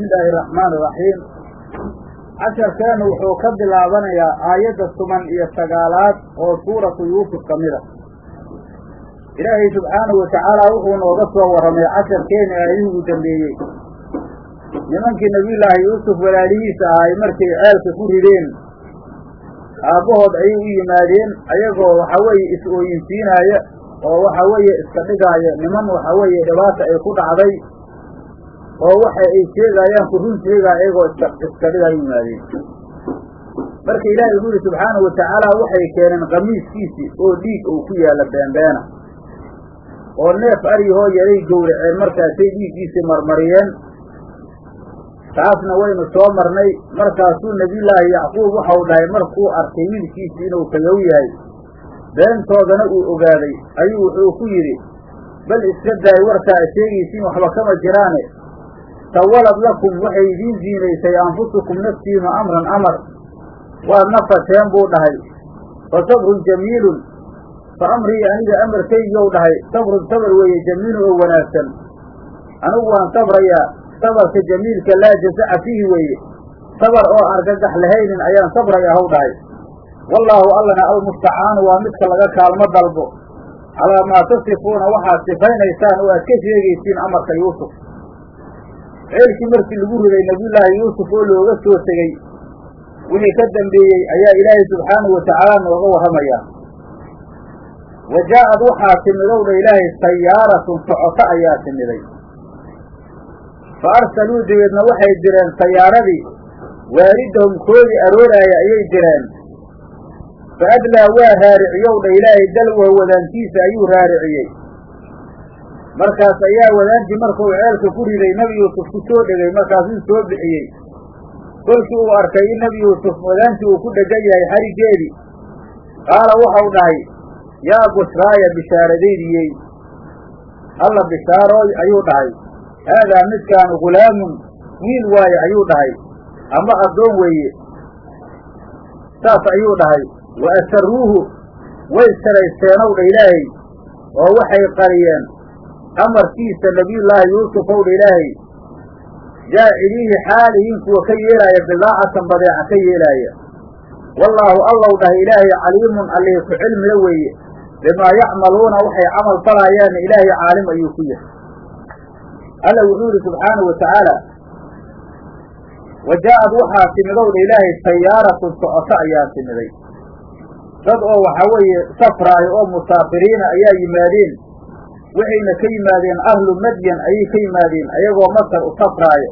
bismi illaahi araxmaan iraxiim casharkeennu wuxuu ka bilaabanayaa aayadda toban iyo sagaalaad oo suuratu yuusuf ka mid a ilaahay subxaanahu watacaala wuxuu nooga soo warramay casharkeeni aayadihii ugu dambeeyey. Nimankii nebiyullaahi yuusuf walaalihiisa ahay markay ceelka ku rideen aabbahood ayay u yimaadeen ayagoo waxa weeye is-ooyinsiinaaya oo waxa weeye iska dhigaaya niman waxa weeye dhibaata ay ku dhacday oo waxa ay sheegaayaan ku run sheegaaya ayagoo iska iska dhigaaya yimaadeen. Marka ilaahay wuxuu yihi subxaanahu watacaala waxay keeneen qamiiskiisii oo dhiig uu ku yaalla beenbeena. Oo neef aryahoo yaray gowraceen markaasay dhiiggiisii marmariyeen. Taasna waynu soo marnay markaasuu nebiyullaahi yacquub waxau dhahay markuu arkay wiilkiisii inuu kayow yahay beentoodana uu ogaaday. Ayuu wuxuu ku yidhi bal iska daay warkaa sheegaysiin waxba kama jiraane sawalad lakum waxay idiin ziinaysay anfusukum naftiinu amran amar waad nafateen buu dhahay fa sabrun jamiilun fa amrii aniga amarkaygiou dhahay sabrun sabar weeye jamiilun oo wanaagsan anigu waan sabrayaa sabarka jamiilka laa jazaca fiihi weeye sabar oo argagax lahaynin ayaan sabrayaa haw dhahay wallaahu allana almustacaanu waa midka laga kaalmo dalbo calaa maa tasifuuna waxaad sifaynaysaan oo aad ka sheegaysiin amarka yuusuf ceelkii markii lagu riday nebiyullaahi yuusuf oo looga soo tegey wixii ka dambeeyey ayaa ilaahay subxaanahu watacaala nooga warramayaa wa jaa'ad waxaa timidow dha ilaahay sayaaratun socoto ayaa timiday. Fa arsaluu dabeedna waxay direen sayaaradii waalidahum koodii arooraaya ayay direen. Fa adlaa waa raariciyow dha ilaahay dalwahu wadaantiisa ayuu raariciyey markaas ayaa wadaantii markuu ceelka ku riday nebi yuusuf ku soo dhegay markaasuu soo bixiyey. Kolkii uu arkay in nebi yuusuf wadaantii uu ku dhegan yahay xarigeedii qaala waxau dhahay yaa bushraaya bishaaradaydiyey alla bishaarooy ayuu dhahay. Haadaa midkaanu ghulaamun wiil waaye ayuu dhahay. Ama addoon weeye. Saas ayuu dhahay. Wa asaruuhu way saraysteenow dha ilaahay oo waxay qariyeen amarkiisa nebiyullaahi yuusuf ow dha ilaahay jaaciliihi xaalihiin kuwa ka yeelaaya bidaacatan badeeca ka yeelaaya wallaahu allow dhahay ilaahay caliimun allihii ku cilmila weeye. Bimaa yacmaluuna waxay camal falaayaanna ilaahay caalim ayuu ku yahay. Alla wuxuu yidhi subxaanahu wa tacaala wa jaa'ad waxaa timidow dha ilaahay sayaaratun socoto ayaa timiday. Dad oo waxaa weeye safraayo oo musaafiriina ayaa yimaadeen waxayna ka yimaadeen ahlu madyan ayay ka yimaadeen ayagoo masar u safraayo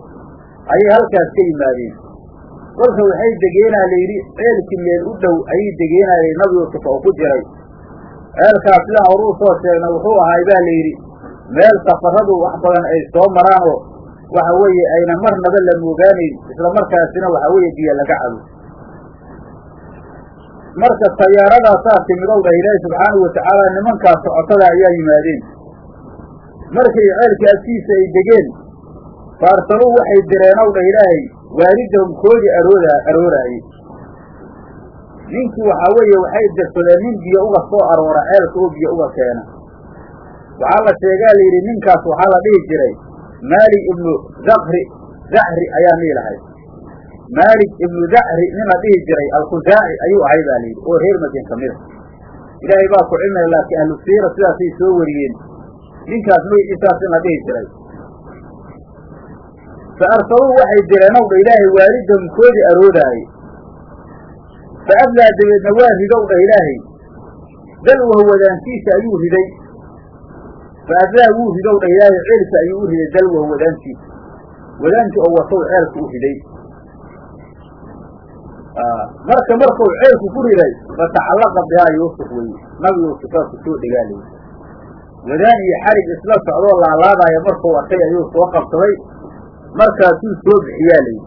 ayay halkaas ka yimaadeen. Kolka waxay degeenaa layidhi ceelkii meel u dhow ayay degeenayay nabi yuusuf oo ku jiray. Ceelkaas sidaan horuu soo sheegnay wuxuu ahay baa layidhi meel safaradu wax badan ay soo maraan oo waxa weeye ayna marnaba la moogaanayn isla markaasina waxa weeye biyo laga cabo. Marka sayaaradaasaa timidow dhah ilaahi subxaanahu watacaala nimankaas socotada ayaa yimaadeen markay ceelka agtiisa ay degeen faarsaluu waxay direenow dhah ilaahay waalidahum koodii arooda arooraayey ninkii waxaa weeye waxay dirsadeen nin biyo uga soo aroora ceelka oo biyo uga keena. Waxaa la sheegaa la yidhi ninkaas waxaa la dhihi jiray maalik ibnu dakri dacri ayaan dhihi lahay. Maalik ibnu dacri nin la dhihi jiray alkhusaaci ayuu ahay baa layidhi oo reer madyan ka mida ilaahay baa ku cilmaya laakiin ahlu siira sidaasay soo wariyeen ninkaas magiciisaas in la dhihi jiray. Fa arsaluu waxay direenow dha ilaahay waalidahum koodii aroodaaye. Fa adlaa dabeedna waa ridow dha ilaahay dalwahu wadaantiisa ayuu riday. Fa adlaa wuu ridow dha ilaahay ceelka ayuu u riday dalwahu wadaantiisa wadaantii oo watow ceelka u riday. Marka markuu ceelku ku riday fatacallaqa bihaa yuusuf weye nabi yuusuf waa ku soo dhegaalayy wadaan iyo xarig isla socdoo laalaadaya markuu arkay ayuu soo qabsaday markaasuu soo bixiyaa layidhi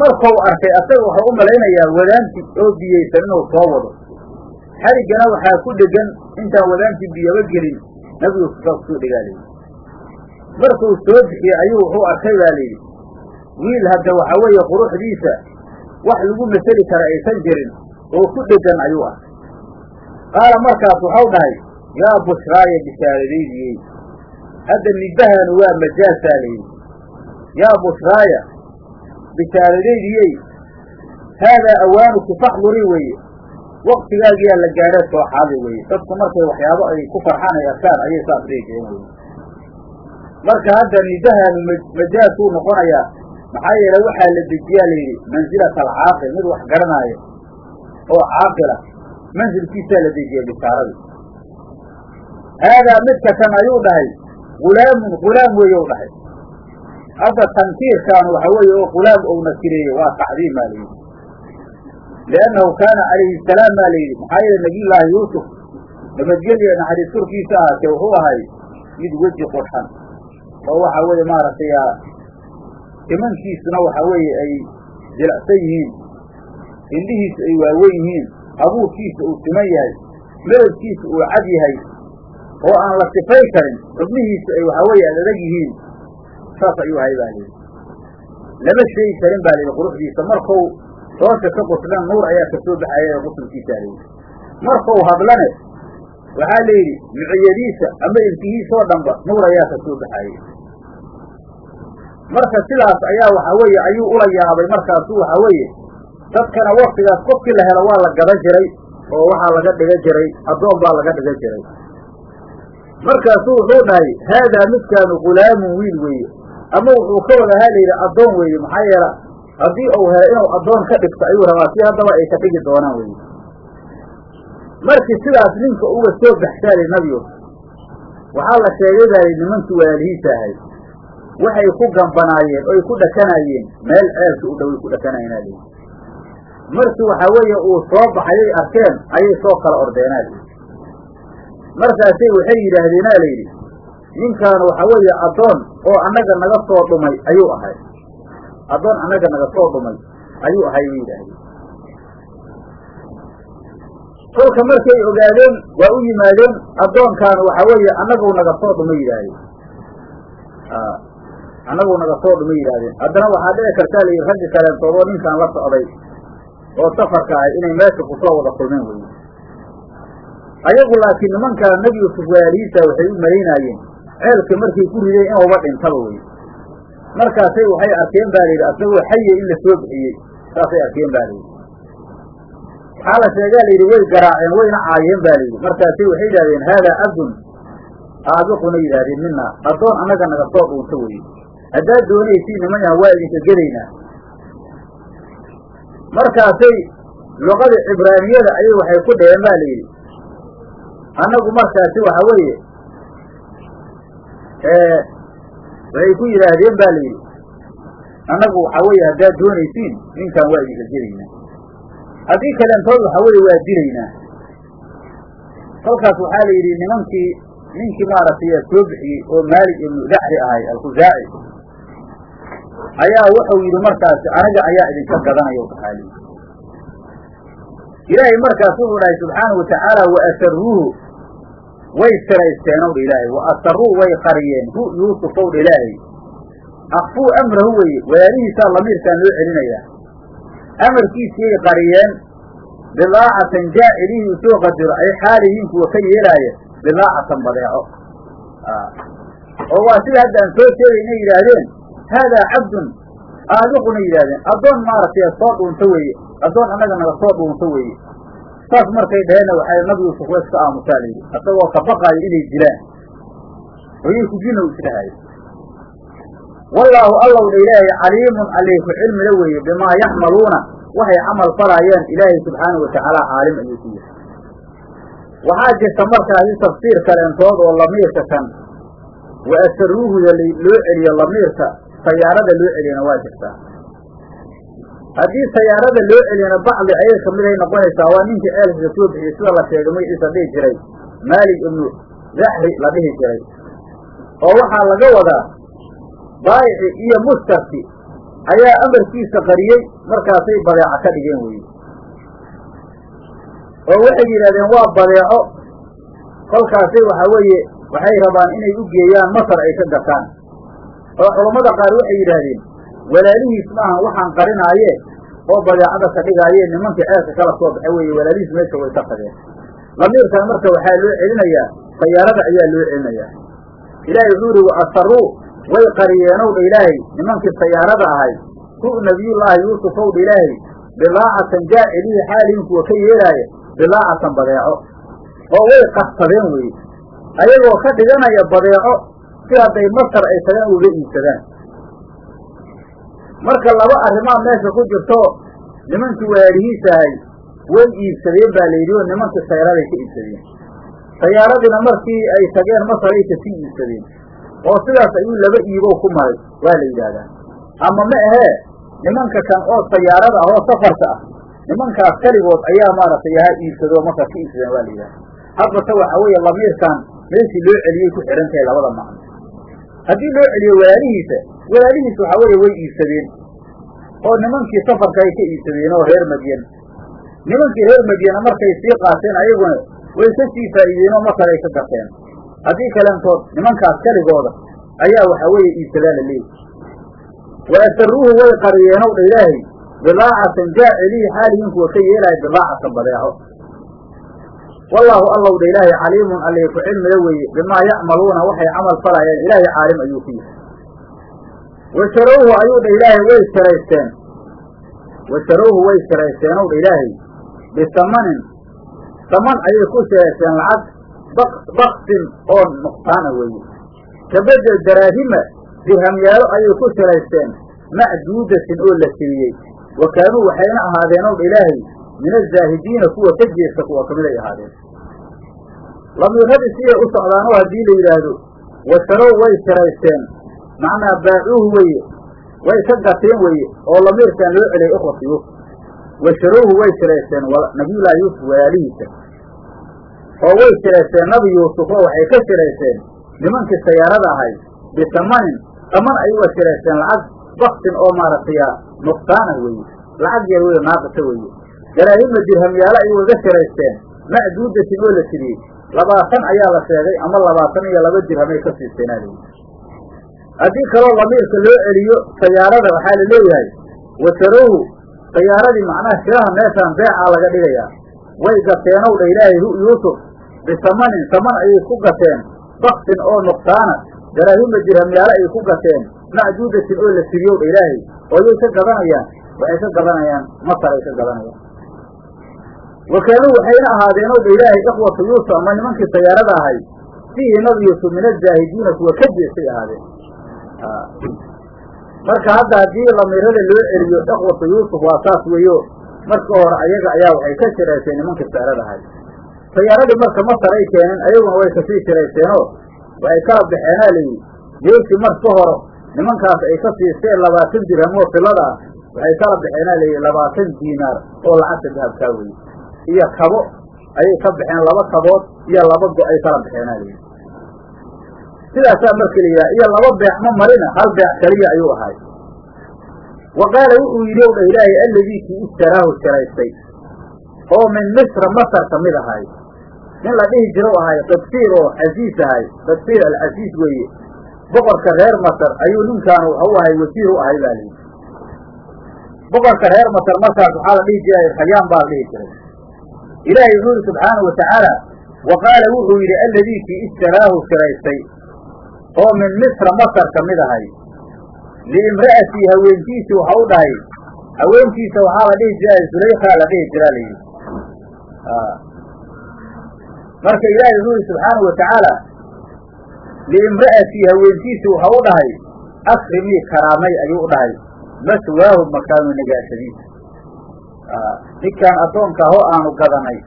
markuu arkay asaga wuxuu u malaynayaa wadaanti oo biyeysan inuu soo wado. Xariggana waxaa ku dhegan intaan wadaantii biyoba gelin nabi yuusuf waa ku soo dhegaalayy markuu soo bixiyey ayuu wuxuu arkay baa layidhi wiil hadda waxaa weeye quruxdiisa wax lagu maseli kara aysan jirin oo ku dhegan ayuu arkay. Qaala markaas waxau dhahay yaa bushraaya bishaaradaydiyey hadda nibahanu waa majaasaa layidhi yaa bushraaya bishaaradaydiyey haadaa awaanuki faxdurii weeye waktigaagiyaa la gaadhee soo xaadi weeye dadku markay waxyaabo ay ku farxaan ay arkaan ayay saas dhihi jireen marka hadda nidahaanu majaasuu noqonayaa maxaa yeele waxaa la dejiyaa layidhi mansilata alcaaqil mid wax garanaayo oo caaqila mansilkiisaa la dejiya bishaaradii haadaa midka kan ayuu dhahay hulaamun hulaam weeye u dhahay hadda tankiirkaan waxa weeye oo hulaam ou nakireeye waa tacdiim baa layidhi liannahu kaana calayhi salaam baa layidhi maxaa yeele nabiyullaahi yuusuf nabadgelya naxariis korkiisa ahaatee wuxuu ahay mid weji qurxan oo waxa weeye maaragtay imankiisuna waxa weeye ay jilacsan yihiin indhihiisa ay waawen yihiin abuurkiisa uu siman yahay medabkiisa uu cad yahay oo aan la sifay karin xubnihiisa ay waxa weeye adadag yihiin saas ayuu ahay baa layidhi lama sheegi karin baa layidhi quruxdiisa. Markau soosha ka quslan nuur ayaa ka soo baxaya ee qusulkiisaa layidhi markau hadlane waxaa la yidhi miciyadiisa ama ilkihiisa oo dhanba nuur ayaa ka soo baxayey marka sidaas ayaa waxa weeye ayuu ula yaabay markaasu waxa weeye dadkana waktigaas qofkii la helo waa la gadan jiray oo waxaa laga dhiga jiray addoon baa laga dhiga jiray markaasuu wuxuu dhahay haadaa midkaanu hulaamun wiil weeye. Ama wuxuu ka wada haa layidhi addoon weeye maxaa yeela haddii uu helo inuu addoon ka dhigto ayuu rabaa si haddaba ay ka dhigi doonaan weye markii sidaas ninka uga soo baxsaalay nabigu waxaa la sheegay baa nimankii walaalihiisa ahay. Waxay ku gambanaayeen oy ku dhakanaayeen meel ceelka u dhoway ku dhakanayeenaa layidhi markii waxaa weeye uu soo baxayay arkeen ayay soo kala ordeenaa layidhi markaasay waxay yidhaahdeenaa layidhi ninkaan waxa weeye addoon oo annaga naga soo dhumay ayuu ahay. Addoon annaga naga soo dhumay ayuu ahay bay yidhaahdeen. Kolka markay ogaadeen waa u yimaadeen addoonkaan waxa weeye annaguu naga soo dhumay yidhaahdeen. Annaguu naga soo dhumay yidhaahdeen. Haddana waxaa dhici kartaa layidhi raggi kaleentoodoo ninkaan la socday oo safarka ahay inay meesha ku soo wada kulmeen weye ayagu laakiin nimankaa nebi yuusuf walaalihiisa waxay u malaynaayeen ceelka markay ku rideen inuuba dhintaba weye markaasay waxay arkeen baa layidhi asagoo xaya in la soo bixiyey. Saasay arkeen ba layidhi waxaa la sheegaa layidhi way garaaceen wayna caayeen ba layidhi markaasay waxay yidhahdeen haadaa cabdun aabiquna yidhahdeen mina addoon annaga naga soo dhuunto weye haddaad doonaysiin niman yahan waa idinka gelaynaa. Markaasay luqada cibraaniyada ayay waxay ku dheheen ba layidhi annagu markaasi waxa weeye waxay ku yidhaahdeen ba layidhi annagu waxa weeye haddaad doonaysiin ninkan waa idinka gelaynaa haddii kaleentood waxa weeye waa dilaynaa kolkaas waxaa la yidhi nimankii ninkii maaragtay soo bixiyey oo maalik ibnu dacri ahay alkhusaaci ayaa wuxuu yidhi markaasi aniga ayaa idinka gadanaya waxaa layidhi ilaahay markaas wuxuu dhahay subxaanahu watacaala wa asaruuhu way siraysteen owdha ilaahay wa asaruu way qariyeen. Hu yuusuf owdha ilaahay. Akfuu amrahu weye walaalihiisaa lamiirkaan loo celinayaa. Amarkiisiyay qariyeen. Bidaacatan jaacilihii u soo qadiro ay xaalihiin kuwa ka yeelaaya bidaacatan badeeco. Oo waa sida hadda aan soo sheegay inay yidhaahdeen haadaa cabdun aabiquna yidhahdeen addoon maaragtay soo dhuunto weeye addoon annaga naga soo dhuunto weeye saas markay dhaheenna waxay nabi yuusuf wa iska aamusaa layidhi isagoo ka inay dilaan oyay kujina u isdhahay. Wallaahu allow dha ilaahay caliimun allihi ku cilmila weeye bimaa yaxmaluuna. Waxay camal falaayeen ilaahay subxaanahu watacaala caalim ayuu ku yahay waxaa jirta markaasi tafsiir kaleentood oo lamiirka kan. Wa asaruuhuda loo celiyo lamiirka. Sayaarada loo celiyana waa jirtaa haddii sayaarada loo celiyana bacdi ayay kamiday noqonaysaa waa ninkii ceelkiisa soo bixiyey sida la sheegay magaciisa dhihi jiray. Maalik ibnu daxri la dhihi jiray. Oo waxaa laga wadaa baayici iyo mustarki ayaa amarkiisa qariyey markaasay badeeco ka dhigeen weye oo waxay yidhahdeen waa badeeco. Kolkaasay waxaa weeye waxay rabaan inay u geeyaan masar ay ka gataan. Oo culammada qaar waxay yidhaahdeen walaalihiis maahan waxaan qarinaaye oo badeecada ka dhigaaye nimankii ceelka kala soo baxay weeye walaalihiis meesha way ka tageen lamiirkan marka waxaa loo celinayaa sayaarada ayaa loo celinayaa. Ilaahay wuxuu ihi wa asaruu way qariyeenow dha ilaahay nimankii sayaarada ahay. Hu nabiyullaahi yuusuf ow dha ilaahay bidaacatan jaacilihi xaalihin kuwa ka yeelaaya bidaacatan badeeco. Oo way qarsadeen weye ayagoo ka dhiganaya badeeco si hadday masar ay tagaan uga iibsadaan marka laba arrimaad meesha ku jirto nimankii waalihiisa ahay way iibsadeen baa layidhi oo nimankii sayaaraday ka iibsadeen. Sayaaradina markii ay tageen masar ay ka sii iibsadeen. Oo sidaas ayuu laba iibow ku maray waa la yidhaahdaa. Ama ma ahee nimanka kan oo sayaarada ah oo safarka ah nimankaas keligood ayaa maaragtay yaha iibsadoo masar ka iibsadeen waa la yidhahda haddase waxa weeye lamiirkan meeshii loo celiyey ku xidhan tahay labada macno. Haddii loo celiyo walaalihiisa walaalihiisa waxaa weeye way iibsadeen. oo nimankii safarka ay ka iibsadeen oo reer madyan nimankii reer madyana markay sii qaateen ayaguna way ka sii faa'iideen oo masar ay ka garteen. haddii kaleentood nimankaas keligooda ayaa waxaa weeye iibsadaa la leeyahy wa asaruuhu way qariyeenow dha ilaahay bidaacatan jaacilihi xaalihin kuwa ka yeelaya bidaacatan badeeco wallaahu allow dha ilaahay caliimun allihi ku cilmiga weeye bimaa yacmaluuna waxay camal falayaan ilaahay caalim ayuu ku yihi washarowhu ayuu dha ilaahay way sharaysteen washarowhu way sharaysteen ow dha ilaahay bisamanin saman ayay ku sharaysteen lacag baksin oo nuqsaana weeye kabedel daraahima dirhamyaalo ayay ku sharaysteen macduudatin oo la tiriyey wa kaanuu waxayna ahaadeen ow dha ilaahay min azaahidiina kuwa ka jeesta kuwa ka mid ay ahaadeen lamiiradii siday u socdaan oo haddii la yidhaahdo washarow way sharaysteen macnaa baacuuhu weye way ka gateen weye oo lamiirkan loo celiyay ikhwata yuusuf washarowhu way sharaysteen nabiyullaahi yuusuf walaalihiisa oo way sharaysteen nabi yuusuf oo waxay ka sharaysteen nimankii sayaarada ahay bisamanin saman ay uga sharaysteen lacag baksin oo maaragtay nuqsaana weeye. Lacag yar wey naaqisa weeye. Daraahima dirhamyaalo ay ugaga sharaysteen macduudatin oo la tiriyey. Labaatan ayaa la sheegay ama labaatan iyo laba dirhamay ka siisteenaa layidhi haddii kaloo lamiirka loo celiyo sayaarada waxaa la leeyahay. Washarowhu sayaaradii macnaha shiraha meeshaan beecaa laga dhigayaa. Way gateenow dha ilaahay hu yuusuf. Bisamanin saman ayay ku gateen. Baksin oo nuqsaana daraahima dirhamyaalo ay ku gateen. Macduudatin oo la tiriyow dha ilaahay. Oo yay ka gadanayaan waxay ka gadanayaan masar ay ka gadanayaan. Wa kaanuu waxayna ahaadeen ow dha ilaahay ikhwatu yuusuf ama nimankii sayaarada ahay. Fiihi nabi yuusuf min azaahidiina kuwa ka jeestay ahaadeen marka hadda haddii lamiirada loo celiyo ikhwatu yuusuf waa saas weeyo marka hore ayaga ayaa waxay ka shirayseen nimankii sayaarada ahay. Sayaaradii marka masar ay keeneen ayaguna way ka sii shirayseenoo waxay kala baxeenaa layidhi geesi mar ka horo nimankaas ay ka siisteen labaatan dirham oo filada ah waxay kala baxeenaa layidhi labaatan diinaar oo lacagta dahabkaa weye iyo kabo ayay ka baxeen laba kabood iyo laba go ay kala baxeenaa layidhi sidaasaa yidhaha iyo laba beex ma marina hal beex keliya ayuu ahay. Wa qaala wuxuu yidhi ow ilaahay alladii kii ishtaraahu sharaystay oo min misra masar ka mid ahay. Nin la dhihi jiro ahay qibsiir oo casiis ahay qibsiir alcasiis weeye. Boqorka reer masar ayuu ninkaan waxau ahay wasiir u ahay baa layidhi boqorka reer masar markaas waxaa la dhihi jiray khayaan baa la dhihi jiray. Ilaahay wuxuu yidhi subxaanahu watacaala wa qaala wuxuu yidhi alladii kii ishtaraahu sharaystay oo min misra masar ka mid ahay. Liimra'atii haweentiisii waxa u dhahay haweentiisa waxaa la dhihi jiray zulaykhaa la dhihi jiraa layidhi marka ilaahay wuxuu yidhi subxaanahu watacaala liimra'atii haweentiisii waxa u dhahay akrimii karaamay ayuu u dhahay. Maswaahu makaanu nagaashadiisa ninkaan addoonka ahoo aanu gadanay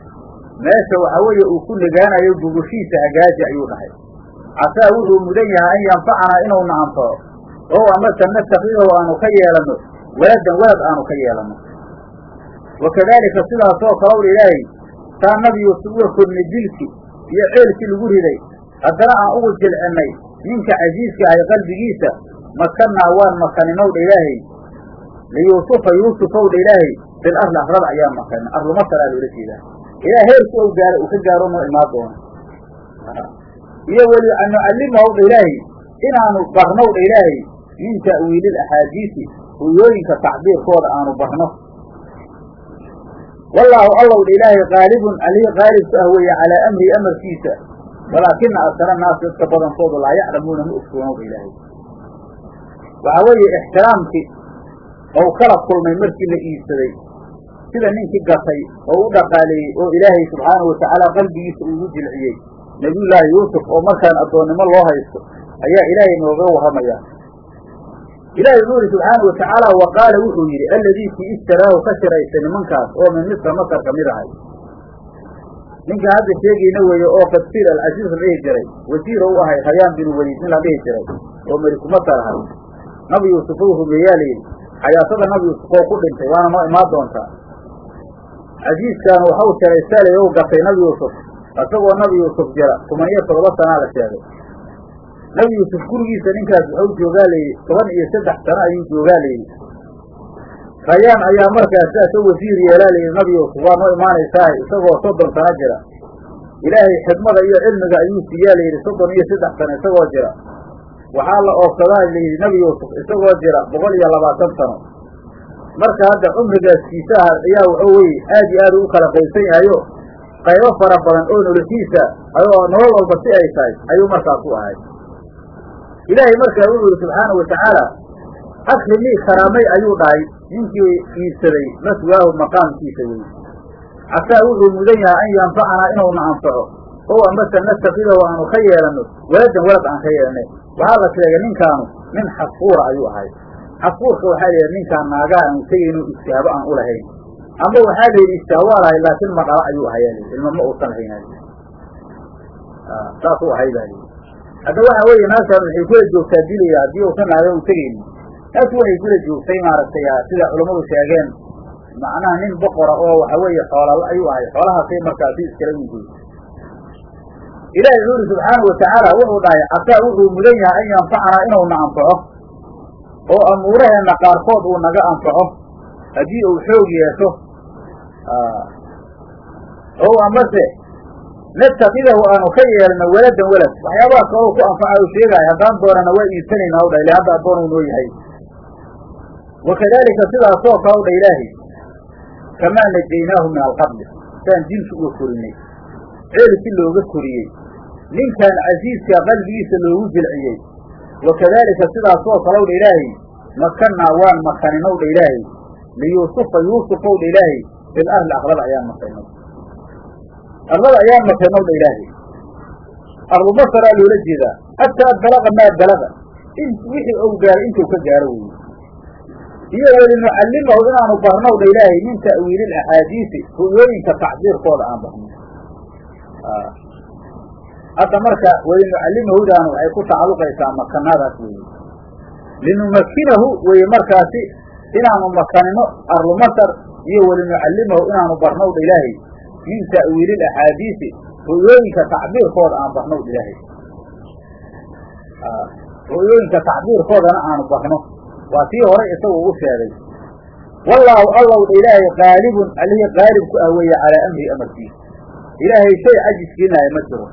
meesha waxaa weeye uu ku nagaanayo gugushiisa hagaaji ayuu dhahay casaa wuxuu mudan yahay an yanfacanaa inuuna anfaco oo amase nastakidahu aanu ka yeelanno waladan walad aanu ka yeelanno wakadaalika sidaasoo kalowdha ilaahay saa nabi yuusuf kornay dilki iyo ceelkii lagu riday haddana aan ugu jilcinnay ninka casiiska ahay qalbigiisa makannaa waan makaninowdha ilaahay? Liyuusufa yuusufowdha ilaahay fil arli arlada ayaan makanin arlu masar aa loola jeedaa. Ilaa heerku ou gaaro uu ka gaaro noo imaan doono iyo weli an nucallimahowdha ilaahay inaanu barnowdha ilaahay min ta'wiili axaadiisi ruyooyinka tacbiirkooda aanu barno. Wallaahu allowdha ilaahay qaalibun allihii qaalibku ah weeye calaa amrii amarkiisa. Walaakina aksara naas dadka badankoodu laa yaclamuuna ma ogsoonowdha ilaahay waxaa weeye ixtiraamkii ou kala kulmay markii la iibsaday sida ninkii gatay oo u dhaqaaleeyey oo ilaahay subxaanahu watacaala qalbigiisa ugu jilciyey nebiyullaahi yuusuf oo markaan addoonnimo loo haysto ayaa ilaahay nooga warramaya. Ilaahay wuxuu yidhi subxaana wa tacaala wa qaala wuxuu yidhi alladii kii ishtaraahu ka shiraystay nimankaas oo min misra masar ka mid ahay. Ninkaan hadda sheegayna weeye oo qadsiir alcasiis la dhihi jiray wasiir u ahay khayaan binu weliid nin la dhihi jiray oo melikumasar ahay. Nabi yuusuf uu rumeeyaa la yidhi xayaatada nabi yuusuf oo ku dhintay waana noo imaan doontaa? Casiiskan waxau shiraystaalay ou gatay nabi yuusuf isagoo nabi yuusuf jira toban iyo todoba sanaa la sheegay. Nabi yuusuf gurigiisa ninkaas waxau joogaa layidhi toban iyo saddex sano ayuu joogaa layidhi khayaan ayaa markaas saasoo wasiir yeelaa layidhi nabi yuusuf waa noo imaanaysaa isagoo soddon sano jira. Ilaahay xidmada iyo cilmiga ayuu siiyaa layidhi soddon iyo saddex sano isagoo jira. Waxaa la oofsadaa layidhi nabi yuusuf isagoo jira boqol iyo labaatan sano. Marka hadda cumrigaaskiisaha ayaa waxuu weye aad iyo aad u kala qaybsan yahayo qaybo fara badan oo noloshiisa ayoo nolol walba si ay tahay ayuu markaas u ahay. Ilaahay markaa wuxuu yihi subxaana wa tacaala akrimii karaamay ayuu dhahay. Ninkii iibsaday maswaahu maqaamkiisa weye casaa wuxuu mudan yahay an yanfacanaa inuuna anfaco ow amase nastakidahu aanu ka yeelanno waladan walad aan ka yeelanay waxaa la sheegay ninkaanu nin xasfuura ayuu ahay. Xasfuurka waxaa la yidhi ninkaan naagaha aanu tegayno istaabo aan u lahayn amba waxaa la yidhi istaab waa lahay laakiin maqala ayuu ahayaa layidhi ilma ma uusan lahayn saas u ahay baa layidhi hadda waxa weeye naagtaan waxay kula joogtaa dilaya haddii uusan naaga u tegaynin. Naagtu waxay kula joogtay maaragtay sida culammadu sheegeen. Macnaha nin boqora oo waxa weeye xoolal ayuu ahay. Xoolahaasay markaasi iskala wigeey ilaahay wuxuu yidhi subxaana wa tacaala wuxuu dhahay casaa wuxuu mudan yahay an yanfacanaa inuuna anfaco oo amuuraheenna qaarkood uu naga anfaco. Haddii uu xoog yeesho ow amase nastakidahu aanu ka yeelno waladan walad. Waxyaabaha kaloo ku anfaca u sheegaayo haddaan doonana waa iibsanayna o dha ile hadda addoon uu noo yahay. Wakadaalika sidaasoo kale o dha ilaahay kamaa najaynaahu min alqabli saan dilki uga korinay ceelki looga koriyey. Ninkan casiiska qalbigiisa loogu jilciyey. Wakadaalika sidaasoo kale o dha ilaahay makannaa waan makaninow dha ilaahay. Liyuusufa yuusufow dha ilaahay fil arli aqlada ayaan makanay arlada ayaan makanow dha ilaahay arlu masaraa loola jeedaa hataa balaga maa balaga wixii ou gaaray intuu ka gaaro weeye iyo welinucallimahu inaanu barnow dha ilaahay min ta'wiilil axaadiisi ru'yooyinka tacbiirkooda aan barno hadda marka welinucallimahudaanu waxay ku tacalluqaysaa makanaadaas weeye linumakinahu weye markaasi inaanu makanino arlu masar iyo welinucallimahu inaanu barnow dha ilaahay min ta'wiilil axaadiisi ru'yooyinka tacbiirkooda aan barnow dha ilaahay ru'yooyinka tacbiirkoodana aanu barno. Waa tii horay isagu ugu sheegay. Wallaahu allow dha ilaahay qaalibun allihii qaalib ku ah weeye calaa amrihi amarkiisa ilaahay shay cajiskiinaya ma jiro.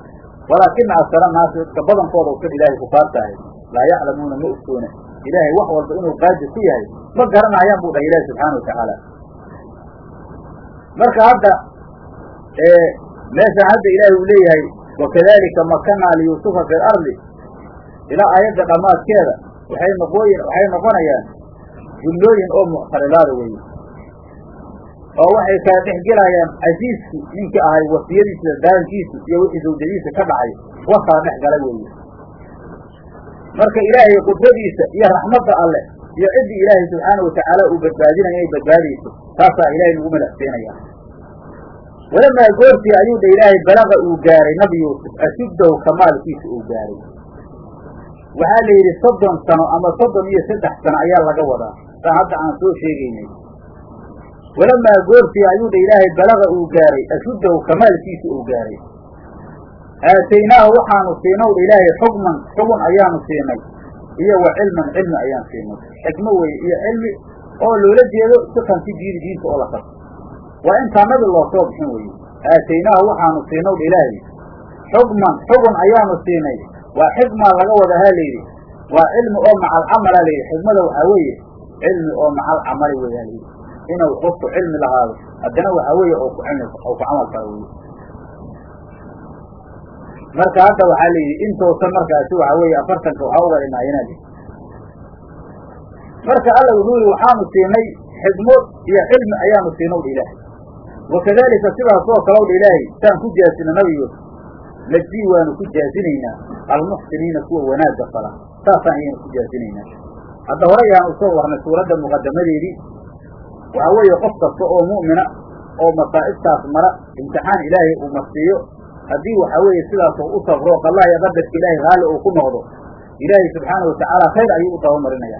Walaakina aksara naasi dadka badankooda usan ilaahay kufaar tahay laa yaclamuuna ma ogsoona ilaahay wax walba inuu qaadir ku yahay ma garanayaan buu dhahay ilaahi subxaana wa tacaala marka hadda meeshaan hadda ilaahay uu leeyahay wakadalika makanaa liyuusufa fi lardi ilaa aayadda dhammaadkeeda waxay noqooyin waxay noqonayaan jumlooyin oo muctaridaada weeye oo waxay kala dhex gelayaan ninkii ahay wasiyadiisa daarankiisi iyo wixii zawjadiisa ka dhacay wa kala dhex gala weeye marka ilaahay qudradiisa iyo raxmadda alleh iyo ciddii ilaahay subxaana wa tacaala uu badbaadinaya inay badbaadayso taasaa ilaahay nagu madaxsiinaya walamaa goortii ayuu dha ilaahay balaqa uu gaaray nabi yuusuf ashuddahu kamaalkiisa uu gaaray. Waxaa la yidhi soddon sano ama soddon iyo saddex sano ayaa laga wadaa. Saa hadda aan soo sheegaynay. Walamaa goortii ayuu dha ilaahay balaqa uu gaaray ashuddahu kamaalkiisa uu gaaray. Aataynaahu waxaanu siinow dha ilaahay xukman xugun ayaanu siinay iyo wa cilman cilmi ayaan siinay. Xikmo weye iyo cilmi oo loola jeedo si kansi diini diinta oo la karto waa intaa nabi loo soo bixin weye aataynaahu waxaanu siinow dha ilaahay. Xukman xugun ayaanu siinay. Waa xikmaa laga wadahaa layidhi waa cilmi oo macal camala layidhi xikmada waxaa weeye cilmi oo macal camali weyaa layidhi inuu qofku cilmi lahaado haddana waxaa weeye oo ku cilmi oo ku camal fala weye marka hadda waxaa layidhi intoosan markaasi waxaa weeye afartanka waxaa uga dhinaayana li marka alla wuxuu yihi waxaanu siinay xidmo iyo cilmi ayaanu siinow dha ilaahay. Wakadalika sidaas oo kalow dha ilaahay saan ku jaasina nabi yuusuf najii waanu ku jaasinaynaa almuxsiniina kuwa wanaagga fala. Saasaan ayaynu ku jaasinaynaa. Hadda hore ayaan u soo warnay suuradda muqadamadeedii waxaa weeye qof kasta oo mu'mina oo masaa'ibtaas mara imtixaan ilaahay uu marsiiyo haddii waxaa weeye sidaas u safro qallaha iyo qadarka ilaahay raalli uu ku noqdo ilaahay subxaana watacaala khayr ayuu u dabamarinaya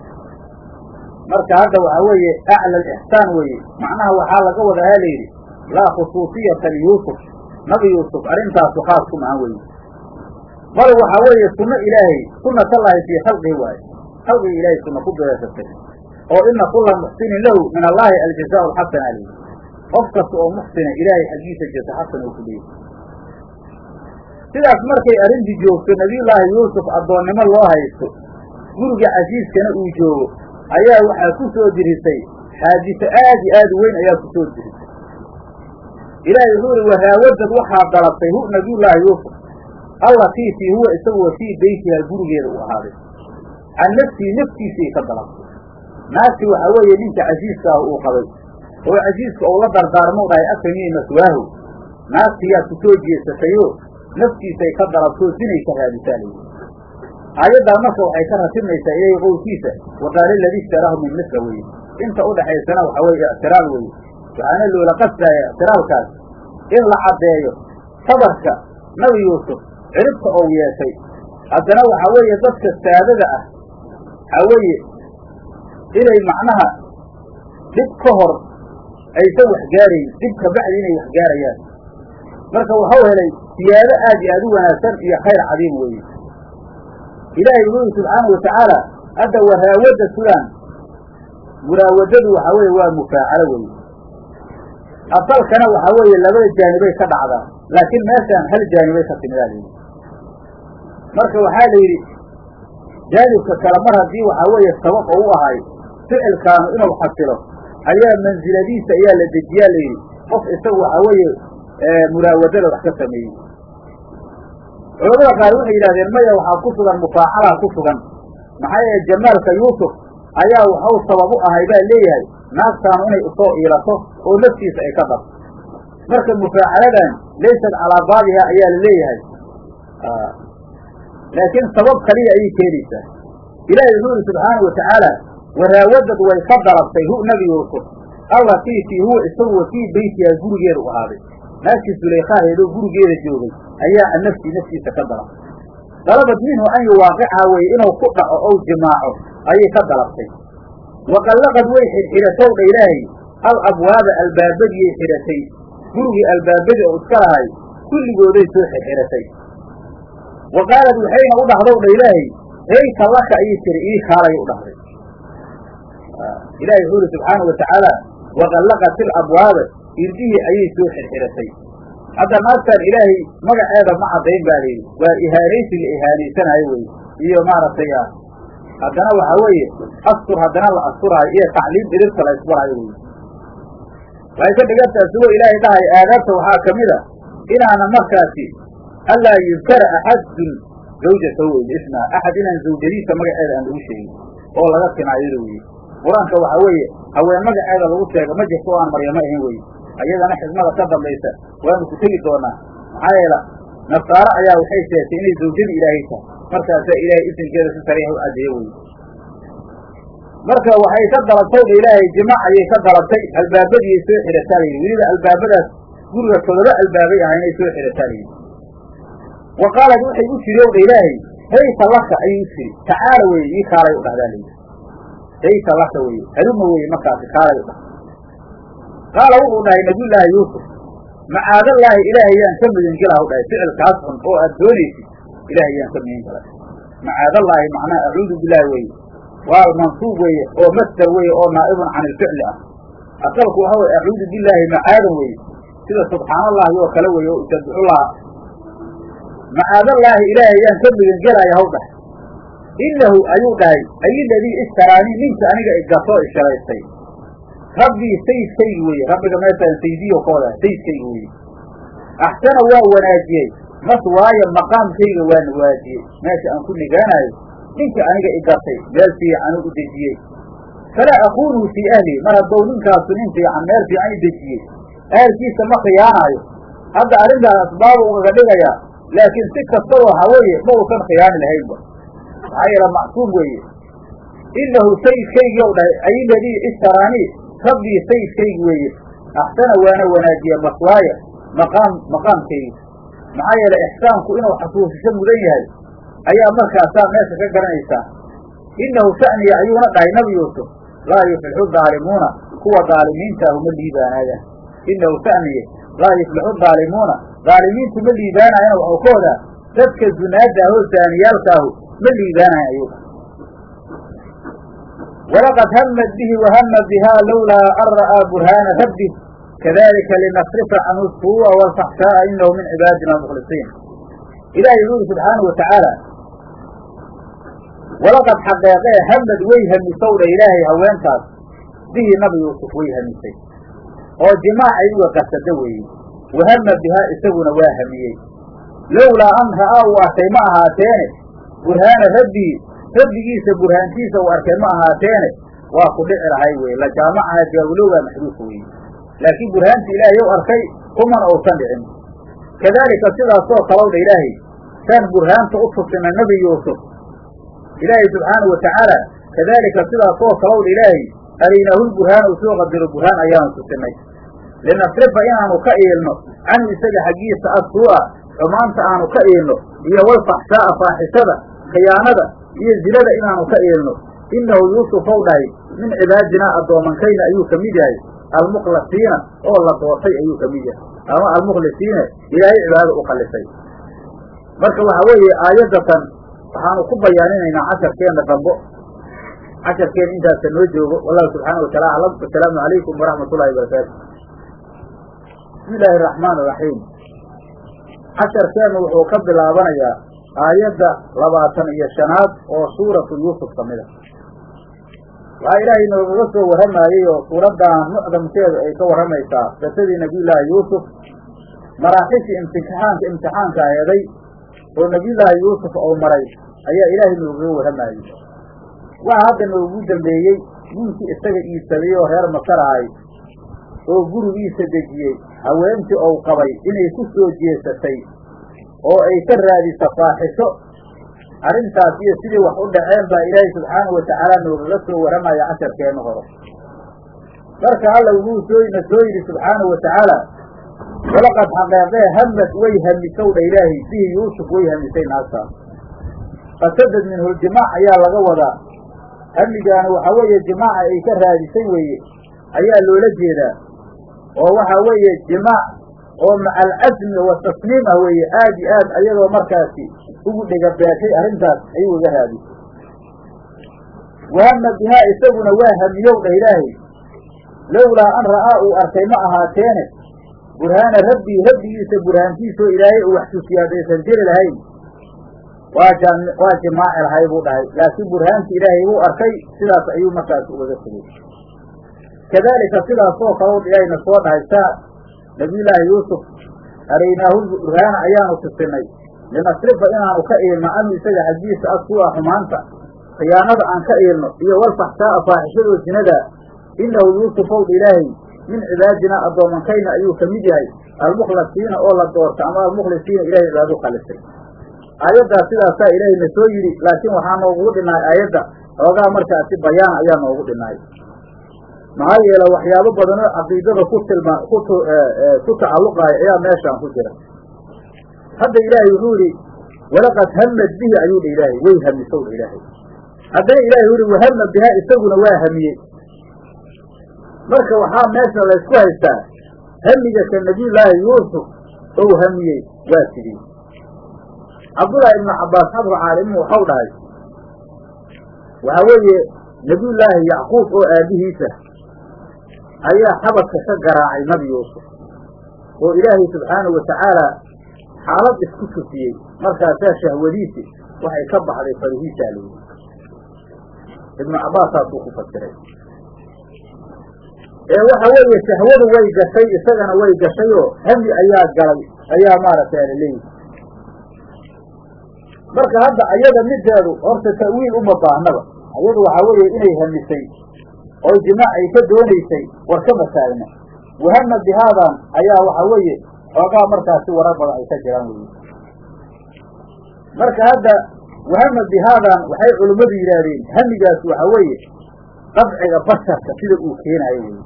marka hadda waxaa weeye acla alixsaan weeye. Macnaha waxaa laga wadahaa layidhi laa khusuusiyata liyuusuf nabi yuusuf arrintaasu khaas ku mahan weeye. Bal waxaa weeye sunno ilaahay sunnatallaahi fii khalqihi waaye. Khalqiga ilaahay sunna ku beesatay. Oo ina kula muxsinin lahu min allaahi aljazaau alxasana alayhi. Qof kasta oo muxsina ilaahay xaggiisa jaza xasan uu ku leeyay sidaas markay arrintii joogto nabiyullaahi yuusuf addoonnimo loo haysto guriga casiiskana uu joogo ayaa waxaa ku soo dirisay xaadiso aad iyo aad weyn ayaa ku soo dirisay ilaahay wuxuu ihi waraawadad waxaa dalabtay hu nabiyullaahi yuusuf allatii fii huwa isaguwa fii beytiha gurigeeda u ahaaday. Can nafsihi naftiisay ka dalabtay naagti waxaa weeye ninka casiiska ah uu qabay. Oo casiiska ou la dardaarmo dhahay akramii maswaahu. Naagtiyaa ku soo jeesatayo naftiisay ka dalabtoo sinay ka raadisaa layidhi aayaddaa marka waxay ka ratimaysaa ilaahay qowlkiisa waqaala aladii ishtaraahu min misra weye inta udhaxaysana waxa weye ictiraal weye waxaana loola qasdaaya ictiraalkaas in la caddeeyo sabarka nabi yuusuf ciribta ou yeeshay. Haddana waxaa weeye dadka saadada ah waxaa weeye inay macnaha dhib ka hor aysan waxgaarayn dhib ka bacdi inay waxgaarayaan marka waxau helay siyaado aad iyo aad u wanaagsan iyo khayr cadiim weeye ilaahay wuxuu yihi subxaana watacaala hadda waraawadda sulaan muraawadadu waxaa weeye waa mufaacalo weeye. Asalkana waxaa weeye labada jaanibay ka dhacdaa laakiin meeshaan hal jaanibay ka timidaa layidhi marka waxaa la yidhi jaanibka kale mar haddii waxaa weeye sabab oo u ahay ficilkaanu inuu xasilo ayaa mansiladiisa ayaa la dejiyaa layidhi qof isagu waxaa weeye muraawadada wax ka sameeyey culamada qaar waxay yidhahdeen maya waxaa ku sugan mufaacalaa ku sugan. Maxaa yeele jamaalka yuusuf ayaa waxau sabab u ahay baa leeyahay naagtaanu inay u soo iilato oo naftiisa ay ka dabto marka mufaacaladan laysat calaa baabiha ayaa la leeyahay. Laakiin sabab kaliya ayay keenaysaa. Ilaahay wuxuu yihi subxaana watacaala waraawadad way ka dalabtay hu nabi yuusuf. Allatii fii huwa isaguwa fii beytiha gurigeeda u ahaaday naagtii sulaykaaheedoo gurigeeda joogay ayaa an nafsii naftiisa ka dalabtay dalabad minhu an yuwaaqicaha weeye inuu ku dhaco ow jimaaco ayay ka dalabtay waqallaqad way xidhxidhatow dha ilaahay al abwaaba albaabadiyay xidhatay. Gurigii albaabadii oo iska lahay kulligooday soo xidxidhatay wa qaalad waxayna u dhahdow dha ilaahay heyta laka ayay tiri ii kaalay u dhahday ilahay wuxuu ihi subxaana watacaala waqallaqat ilabwaaba irdihii ayay soo xidxidhatay hadda naagtaan ilaahay magaceeda ma caddayn baa layidhi. Waa ihaanaysi la ihaanaysanaayo weye iyo maaragtay ah haddana waxaa weeye astur haddana la asturaayo iyo tacliim dhiribta la isbaraayo weye waxay ka dhigantaha sigoo ilaahay dhahay aadaabta waxaa ka mid a inaana markaasi allaa yudkara axadun zawjatahu weye ismaa axad inaan zawjadiisa magaceeda aan lagu sheegin oo laga tinaayado weye qur'aanka waxaa weeye haween magaceeda lagu sheego ma jirto oo aan maryamo ahayn weye ayadana xikmada ka dambaysa. Waanu ku tegi doonaa. Maxaa yeela nasaaro ayaa waxay sheegtay inay zawjada ilaahay tahay. Markaasaa ilaahay isinkeeda si sariixa u cadeeye weye marka waxay ka dalabtayba ilaahay jimaac ayay ka dalabtay albaabadiiay soo xidhataa layidhi weliba albaabadaas guriga todoba albaabay ah inay soo xidhataa layidhi wa qaalad waxay u tiri ow ilaahay hayta laka? ayuu tiri. Tacaala weye ii kaalay u dhahdaa layidhi hayta laka weye haruma weye markaasi kaalay u dhah qaala wuxuu dhahay nabiyullaahi yuusuf macaadallaahi ilaahay yaan ka migangelah u dhahay ficilkaas xun oo aad doonaysid ilaahay yaan ka migan galay macaadallaahi macnaha acuudu bilaahi weye waa mansuub weeye oo masder weeye oo naa'ibun can ilficli ah asalku waxa weye acuudu billaahi macaadan weeye sida subxaanallaahi oo kale weeye oo macaadallaahi ilaahay yaan ka migangelaya haw dhahay inahu ayuu dhahay ayiladii ishtaraanii ninka aniga igatoo isharaystay rabbii sayidkaygi weeye rabbiga meeshaan saydiyo ka wada sayidkaygi weeye axsana waa wanaajiyey mas waayo maqaamkayga waana waajiyey meesha aan ku nigaanayo ninka aniga igatay meel fiicanu u dejiyey falaa akunuhu fii ahlihi mar haddou ninkaasu nin fiican meel fiican i dejiyey ahalkiisa ma khiyaanaayo hadda arrintaas asbaaba ugaga dhigayaa laakiin si kastaba waxaa weeye ma uusan khiyaani lahaynba maxaa yeele macsuum weeye inahu sayidkaygii ou dhahay ay ladii ishtaraanii rabbii sayidkaygi weeye axsana waana wanaajiya maswaaya maqaam maqaamkaygi maxaa yeele ixsaanku inuu xasuusisho mudan yahay ayaa markaasaa meesha ka garanaysaa innahu sha'niya ayuuna dhahay nabi yuusuf laa yuflixu daalimuuna kuwa daalimiintaahu ma liibaanaayaan innahu sha'niya laa yuflixu daalimuuna daalimiintu ma liibaanaayaan waxuu ka wadaa dadka zunaadda ahoo saaniyaalkaahu ma liibaanayan ayuu walaqad hamad bihi wahama bihaa lawlaa an ra'aa burhaana rabbih kadalika linasrifa canhu suu'a walfaxshaa'a inahu min cibaadina almukhlisiin ilaahay wuxu subxaanahu watacaala walaqad xaqeeqee hamad way hamisow dha ilaahay haweentaas bihi nabi yuusuf way hamisay oo jimaacay uga qasado weeye wahama bihaa isaguna waa hamiyey lowlaa an ra'aa uu arkay ma ahaateene burhaana rabbii rabbigiisa burhaantiisa uu arkay ma ahaateene waa ku dhici lahay weye la jaamacana jaawilowgaa maxduufa weye laakiin burhaanti ilaahay ou arkay kumana uusan dhicin. Kadaalika sidaasoo kalow dha ilaahay saan burhaanta u tusina nebi yuusuf. Ilaahay subxaanau watacaala kadaalika sidaasoo kalow dha ilaahay araynaahulburhaana uu soo qadiro burhaan ayaanu tusinay. Linasrifa inaanu ka iilno canhu isaga xaggiisa assuu'a xumaanta aanu ka iilno iyo walfaxshaa'a faaxishada khiyaanada iyo zinada inaanu ka iilno innahu yuusufow dhahay min cibaadinaa addoomankayna ayuu ka mid yahay. Almukhlasiina oo la doortay ayuu ka mid yahay. Ama almukhlisiina ilaahay cibaadada u khalisay marka waxaa weeye aayaddatan waxaanu ku bayaaninaynaa casharkeenna dambo. Casharkeen intaasa noo joogo. Wallahu subxaana wataala aclam. Wasalaamu calaykum waraxmat ullahi wabarakaatu bismi illaahi araxmaan iraxiim casharkeennu wuxuu ka bilaabanayaa aayadda labaatan iyo shanaad oo suuratu yuusuf ka mid a waxaa ilaahay noogaga soo warramaayey oo suuraddan mucdamkeedu ay ka warramaysaa qisadii nabiyullaahi yuusuf. Maraaxishii imtixaanka imtixaanka eeday oo nabiyullaahi yuusuf ou maray ayaa ilaahay noogaga warramaayey waxa hadda noogu dambeeyey ninkii isaga iibsaday oo reer masar ahay oo gurigiisa dejiyey haweentii ou qabay inay ku soo jeesatay oo ay ka raadisa faaxisho. Arrintaas iyo sidii wax u dhaceen baa ilaahay subxaanahu watacaala noogaga soo warramaya casharkeenna hore. Marka alla wuxuu sooyna soo yidhi subxaanahu watacaala walaqad xaqeeqee hamad way hamisow dha ilaahay bihi yuusuf way hamisay naagtaas qasadad minhuljimaac ayaa laga wadaa. Hamigaana waxaa weeye jimaaca ay ka raadisay weeye ayaa loola jeedaa. Oo waxaa weeye jimaac oo maca alcasmi wa tasniim ah weeye aad iyo aad ayadoo markaasi ugu dhega beeshay arrintaas ayuu iga raadisay wahama bihaa isaguna waa hamiyow dha ilaahay. Lowlaa an ra'aa uu arkay ma ahaateene burhaana rabbii rabbigiisa burhaantiisoo ilaahay uu wax tusiya haddaysan jiri lahayn. Waa jimaaci lahay buu dhahay laakiin burhaanti ilaahay buu arkay sidaas ayuu markaas ugaga tegey. Kadaalika sidaasoo kalow ilaahayna soo dhahay saa nabiyullaahi yuusuf araynaahu burhaana ayaanu tusinay. Linasrifa inaanu ka iilno anu isaga xaggiisa askuwa xumaanta. Khiyaanada aan ka iilno iyo walfaxshaa'a faaxishadoo zinadaa innahu yuusufow dha ilaahay min cibaadinaa addoomankayna ayuu ka mid yahay. Almukhlasiina oo la doorta ama almukhlisiina ilahay cibaadu khalisay. Aayaddaas sidaasaa ilaahayna soo yidhi laakiin waxaa noogugu dhinaay aayadda. Xoogaa markaasi bayaan ayaa noogu dhinaay maxaa yeele waxyaabo badanoo caqiidada ku tilma ku ku tacalluqaaya ayaa meeshaan ku jira. Hadda ilaahay wuxuu yidhi walaqad hamad bihi ayuu dha ilaahay way hamisow dha ilaahay. Haddana ilahay wuxu uhi wahama bihaa isaguna waa hamiyey. Marka waxaa meesha laysku haystaa hamiga ka nabiyullaahi yuusuf ou hamiyey waa sidii. Cabdullaahi ibnu cabbaas xabru caalimu waxau dhahay waxaa weeye nebiyullaahi yacquub oo aabihiisa ayaa xabadka ka garaacay nabi yuusuf. Oo ilaahay subxaanahu watacaala xaalad isku tusiyey markaasaa shahwadiisi waxay ka baxday farihiisaa layidhi ibnu cabbaasaasuu ku fasiray. Ee waxa weeye shahwadu way gashay isagana way gashay oo hami ayaa galay ayaa maaragtay ala leeyihi marka hadda ayada mideedu horta ta'wiil uma baahnaba ayadu waxaa weeye inay hamisay oo jimaac ay ka doonaysay war kama taagna wahama bihaadan ayaa waxa weeye xoogaa markaasi warar badan ay ka jiraan weye marka hadda wahama bihaadan waxay culimmadu yidhaahdeen hamigaas waxa weeye dabciga basharka sida uu keenaayo weye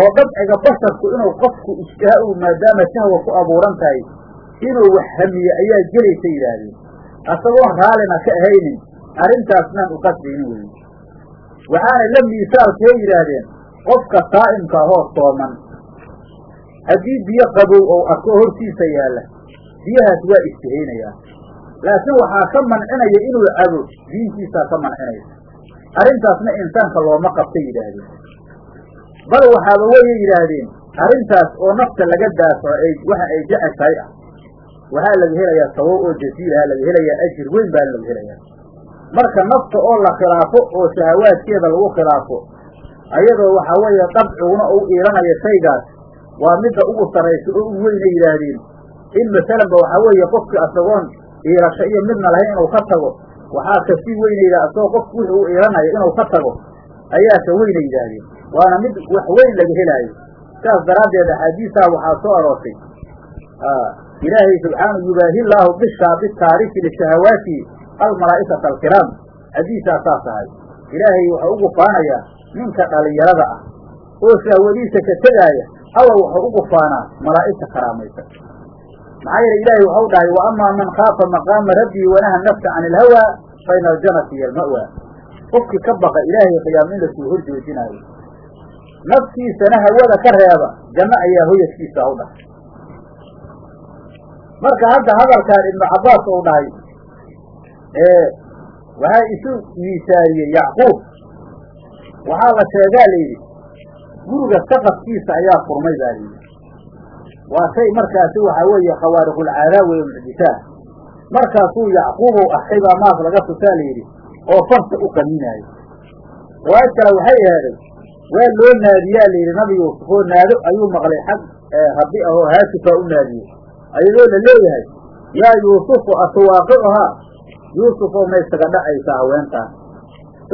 oo dabciga basharku inuu qofku ishtaha maadaama shahwa ku abuuran tahay inuu wax hamiye ayaa gelaysa yidhaahdeen. Asagoon raallina ka ahaynin arrintaasnaan u qasbaynin weye waxaana la miisaalkee yidhaahdeen qofka saa'imka ahoo sooman haddii biyo qabow ou arko hortiisa yaalla biyahaas waa istihaynayaa laakiin waxaa ka mancinaya inuu cabo diintiisaa ka mancinaysa arrintaasna insaanka looma qabtay yidhaahdeen. Bal waxaaba weeye yidhaahdeen arrintaas oo nafta laga daafaco ay waxa ay jeceshahay ah. Waxaa laga helayaa sawow oo jasiilaha laga helayaa ajir weyn baa laga helayaa marka nafta oo la khilaafo oo shahawaadkeeda lagu khilaafo ayadoo waxaa weeye dabciguna uu iilanayo shaygaas waa midda ugu sarraysa oo ugu weynay yidhaahdeen. In masalanba waxaa weeye qofkii asagoon iilasho iyo midna lahayn inuu ka tago waxaa ka sii weynayda asagoo qofku wixii uu iilanayo inuu ka tago ayaa ka weynay yidhaahdeen. Waana mid wax weyn laga helaayo. Sidaas daraaddeed axaadiisaa waxaa soo aroortay. Ilaahay subxaanau yubaahi llaahu bishaa bitaariki lishahawaatihi almalaa'ikata alkiraam xadiisaa saas ahay ilaahay wuxuu ugu faanayaa ninka dhalinyarada ah. Oo shahwadiisa ka tegaaya alla wuxuu ugu faanaa malaa'igta karaamaysa maxaa yeele ilaahay waxau dhahay wa amaa man khaafa maqaama rabbii wanaha nafsa can ilhawaa fa ina aljanata hiyo alma'wa. Qofkii ka baqa ilaahay qiyaama in lasuu hor joojinaayo. Naftiisana hawada ka reeba janno ayaa hoyadkiisa u dhahay. Marka hadda hadalkaan ibnu cabbaas uu dhahay waxaa isu miisaariyey yacquub. Waxaa la sheegaa layidhi guriga saqafkiisa ayaa furmay baa layidhi waa shay markaasi waxaa weeye khawaariqulcaadaa weeye mucjisaah markaasuu yacquubow arkay baa maas laga tusaa layidhi oo farta u qaniinaayo riwaayad kale waxay aheeday waa loo naadiyaa layidhi nabi yuusuf oo naado ayuu maqlay xag rabbi ah oo haasifaa u naadiyey. Ayadoo la leeyahay yaa yuusufu atuwaaqicuhaa yuusuf oo maysaga dhacaysa haweentaan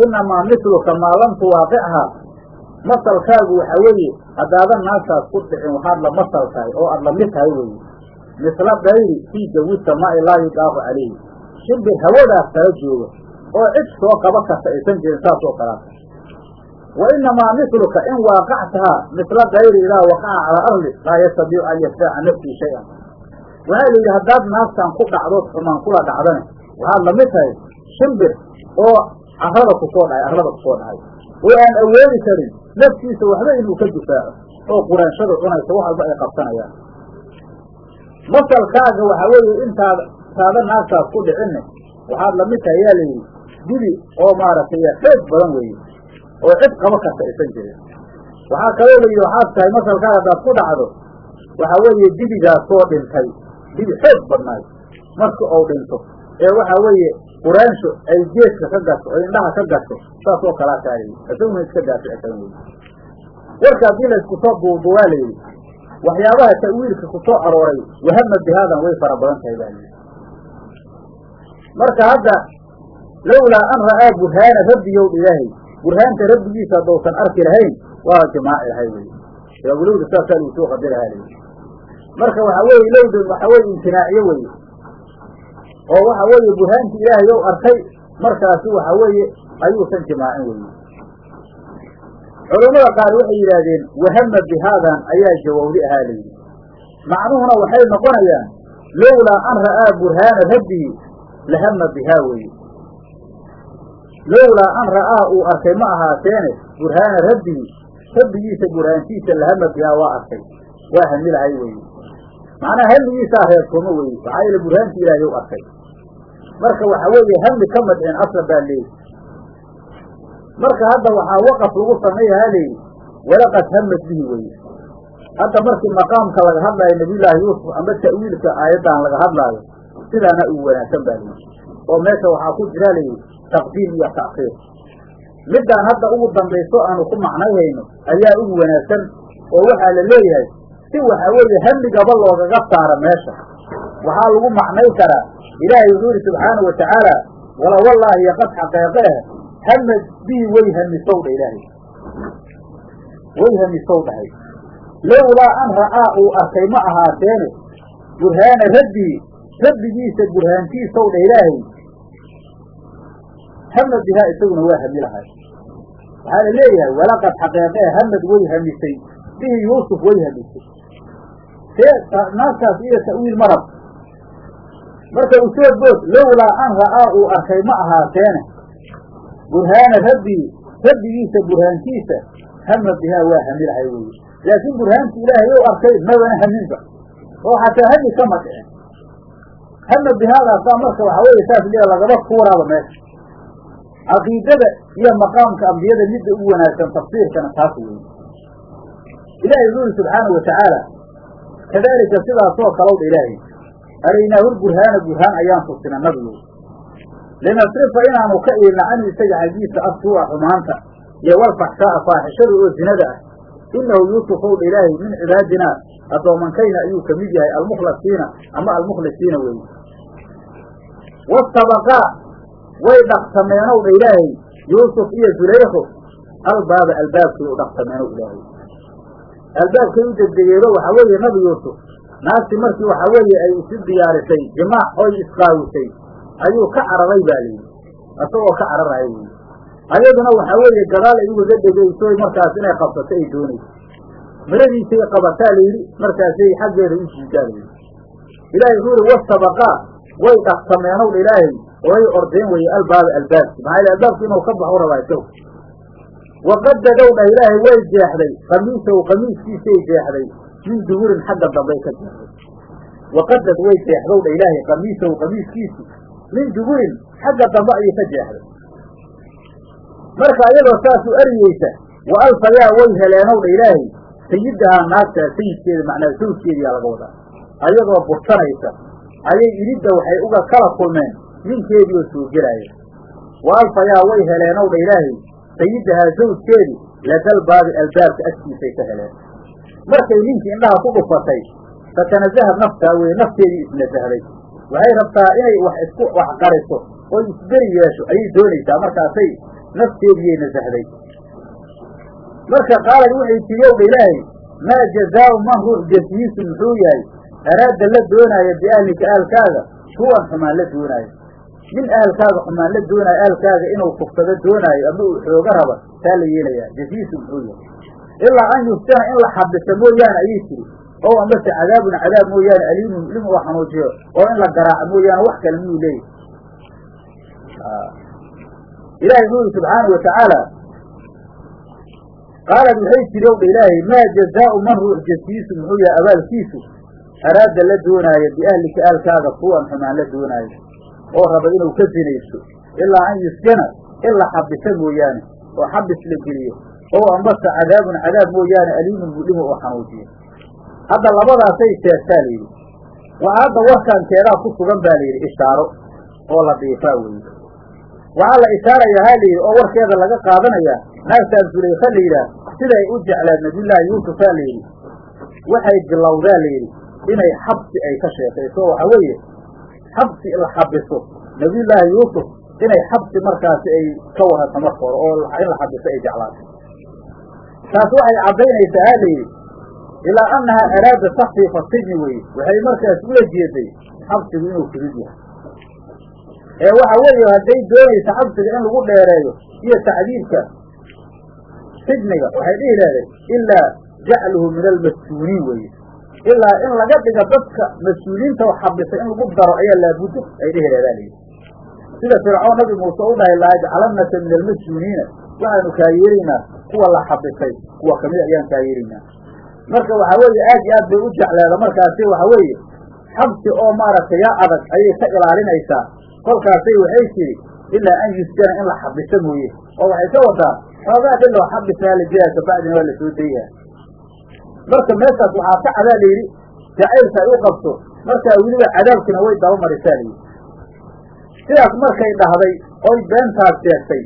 inamaa misluka maa lam tuwaaqichaa masalkaagu waxaa weeye haddaadan naagtaas ku dhicin waxaad la masal tahay oo aad la mid tahay weeye. Misla dayri fii jawi samaa'i laa yudaafu calayhi. Shimbir hawadaas kala jooga oo cid soo qaba karta aysan jirin saas oo kalaata wa inamaa misluka in waaqactahaa misla dayri idaa waqaca cala arli laa yastadiicu an yastaaca nafsii shay-an. Waxaa la yidhi haddaad naagtan ku dhacdood xumaan kula dhacdane waxaad la mid tahay shimbir oo carrada ku soo dhahay arlada ku soo dhahay oo aan awoodi karin naftiisa waxba inuu ka difaaco oo quraanshadu cunaysa wax walba ay qabsanayaan. Masalkaaga waxaa weeye intaad taada naagtaas ku dhicinne waxaad la mid tahay yaa layidhi dibi oo maaragtay xoog badan weeye oo cid qabo karta aysan jirin. Waxaa kaloo la yidhi waxaad tahay masalkaaga haddaad ku dhacdo waxaa weeye dibigaasoo dhintay dibi xoog badnaay. Marka ou dhinto ee waxaa weeye quraansho ay geeska ka gasho oo indhaha ka gasho saas oo kalaa taalayi isaguna iska daaficsan warka haddii la isku soo duuduwaa layidhi waxyaabaha ta'wiilka ku soo arooray wahama bihaadan way fara badan tahay baa yidhi. Marka hadda lowlaa an ra'aa burhaana rabbiyow ilaahay burhaanta rabbigiisa haddousan arki lahayn waa jamaaci lahay wey lowda saasaa lagu soo qadarahaa layidhi marka waxaa weeye lowda waxaa weye imtinaaciye weye oo waxa weeye burhaanti ilaahay ou arkay markaasi waxa weeye ayuusan jimaacin weye culammada qaar waxay yidhaahdeen wahama bihaadan ayaa jawawdi ahaa layidhi macnuhuna waxay noqonayaan lowlaa an ra'aa burhaana rabbihi lahama bihaa weye lowlaa an ra'aa uu arkay ma ahaateene burhaana rabbihi rabbigiisa burhaantiisa lahama bihaa waa arkay waa hami lahay weye macnaha hamigiisaa reebtooma weye waxaa yeele burhaanti ilaahay u arkay marka waxa weeye hami ka madcin asla baa leeyi marka hadda waxaa waqaf lagu sameeyahaa layidhi walaqad hamad bihi weye hadda markii maqaamka laga hadlaayo nabiyullaahi yuusuf amba ta'wiilka aayaddan laga hadlaayo sidaana uu wanaagsan baa layidhi oo meesha waxaa ku jira layidhi taqdiim iyo ta'kiir middaan hadda ugu dambayso aanu ku macnayhayno ayaa ugu wanaagsan oo waxaa la leeyahay si waxaa weeye hamigaba loogaga saara meesha. Waxaa lagu macnay karaa ilaahay wuxuu yidhi subxaana wa tacaala wala wallaahi iyo qad xaqeeqe eh hamad bii way hamisow dha ilaahay. Way hamisow dhahay lowlaa an ra'aa uu arkay ma ahaateene burhaana rabbii rabbigiisa burhaantiisaw dha ilaahay. Hamad bihaa isaguna waa hami lahay waxaa la leeyahay walaqad xaqeeqee hamad way hamisay bihi yuusuf way hamisay see naagtaas iyo ta'wiil marab marka u soo bood lowlaa an ra'aa uu arkay ma ahaateene burhaana rabbii rabbigiisa burhaantiisa hama bihaa waa hami lahay weye laakiin burhaanti ilaahay ou arkay mabana haminba oo xataa hami kama dhicin hama bihaadaasaa marka waxaa weeye saas lia lagaba tuuraaba meesha. Caqiidada iyo maqaamka ambiyada midda ugu wanaagsan tafsiirkana taas weeye ilaahay wuxu uri subxaana wa tacaala kadaalika sidaasoo kalowdha ilaahay araynaahu lburhaana burhaan ayaan tusina nabigu linasrifa inaanu ka iilna canhu isaga xaggiisa assuu'a xumaanta. Iyo walfaxshaa'a faaxishada oo zinada ah. Inahu yuusufowdha ilaahay min cibaadinaa addoomankayna ayuu ka mid yahay almukhlasiina ama almukhlisiina weeye wastabaqaa way dhaqsameenowdha ilaahay. Yuusuf iyo zulaykho albaaba albaabkay u dhaqsameenow ilaahay. Albaabkay u degdegeedo waxaa weeye nabi yuusuf naagtii markii waxaa weeye ay isu diyaarisay jimaac oy isqaawisay ayuu ka cararay baa layidhi isagoo ka cararaya weyi ayaduna waxaa weeye gadaal ay ugaga dhegaysoy markaas inay qabsato ay doonayso maradiisay qabataa layidhi markaasay xaggeeda u jiidaa layidhi ilaahay wuxuu yihi wastabaqaa way dhaqsameenowdha ilaahay way ordeen weye albaaba albaabki maxaa yale albaabki inuu ka baxu rabaa isaw waqadadow dhah ilaahay way jeexday qamiisahu qamiiskiisay jeexday min duburin xagga dambay ka jeexday waqadad way jeexdow dha ilaahay qamiisahu qamiiskiisi min duburin xagga dambe ayay ka jeexday. Marka ayadoo saasuu eriyeysa wa alfayaa way heleenow dha ilaahay sayidahaa naagtaa sayidkeeda macnaa sawjkeediyaa laga wadaa. Ayadoo bursanaysa ayay iridda waxay uga kala kulmeen ninkeedii oo soo gelaaya wa alfayaa way heleenow dha ilaahay sayidahaa zawjkeedi ladalbaabi albaabka agtiisay ka heleen markay ninkii indhaha ku dhufatay fatanazahad naftaa weye nafteedii isnasahday waxay rabtaa inay wax isku wax qariso oo isberi yeesho ayay doonaysaa markaasay nafteediyay nasahday marka qaalad waxay tiri owdha ilaahay maa jazaau man ruux jasyiisu muxuu yahay? Araada la doonaayo biahlika ahalkaaga suwan xumaan la doonaayo. Nin ahalkaaga xumaan la doonaayo ahalkaaga inuu kugsado doonaayo ama uu xooga raba taa la yeelayaa jasyiisu muxuu yahay ilaa an yuftana in la xabisa mooyaane ayay tiri oo ambase cadaabun cadaab mooyaane aliimun lim oo xanuujiyo oo in la garaaco mooyaane wax kale miyuu leeyahy ilaahay wuxuu yihi subxaana wa tacaala qaalad waxay tiri owdha ilaahay maa jazaau man ruux jasiisu muxuu yahay abaalkiisu araada la doonaayo biahlika ahalkaaga kuwan xumaan la doonaayo oo raba inuu ka sinaysto ilaa an yuskana in la xabisa mooyaane oo xabis la geliyo oo ambase cadaabun cadaab mooyaane aliimun mudhimo oo xanuujiyo hadda labadaasay sheegtaa layidhi waxaa hadda warkankeedaa ku sugan baa layidhi ishaaro oo la dhiifaa weye waxaa la ishaarayaa ha layidhi oo warkeeda laga qaadanayaa naagtaan sulayka la yidhaah siday u jeclaad nabiyullaahi yuusufa layidhi waxay bilowdaa layidhi inay xabsi ay ka sheekayso waxaa weeye xabsi la xabiso. Nabiyullaahi yuusuf inay xabsi markaasi ay ka warato marka hore oo in la xabiso ay jeclaato taas waxay caddaynaysaa ha layidhi ilaa annahaa araada takfiifa sijni weye waxay markaas ula jeeday xabsigu inuu fudud yahay. Ee waxa weeye hadday doonaysa xabsiga in lagu dheereeyo iyo tacdiibka sijniga waxay dhihi ilaa jacluhu min almas-uuniin weye ilaa in laga dhigo dadka mas'uuliinta oo xabisa in lagu daro ayaa laabuddo ay dhihi leedaa layidhi sida fircoon nabi muuse u dhahay laajcalannaka min almas-uuniina waxaanu kaa yeelaynaa kuwa la xabisay kuwa ka mid ayaan kaa yeelaynaa marka waxaa weeye aad iyo aad bay u jecleeda. Markaasi waxa weeye xabsi oo maaragtay yaa adag ayay ka ilaalinaysaa. Kolkaasay waxay tiri ilaa an yusjana in la xabiso mooye. Oo waxay ka wadaa xoogaa dhiloo xabisnaa la jiraa kabacdina waa la soo dayaha marka meeshaas waxaa ka cadaa layidhi jacaylka ay u qabto. Markaa weliba cadaabkina way daba marisaa layidhi sidaas markay dhahday oy beentaas sheegtay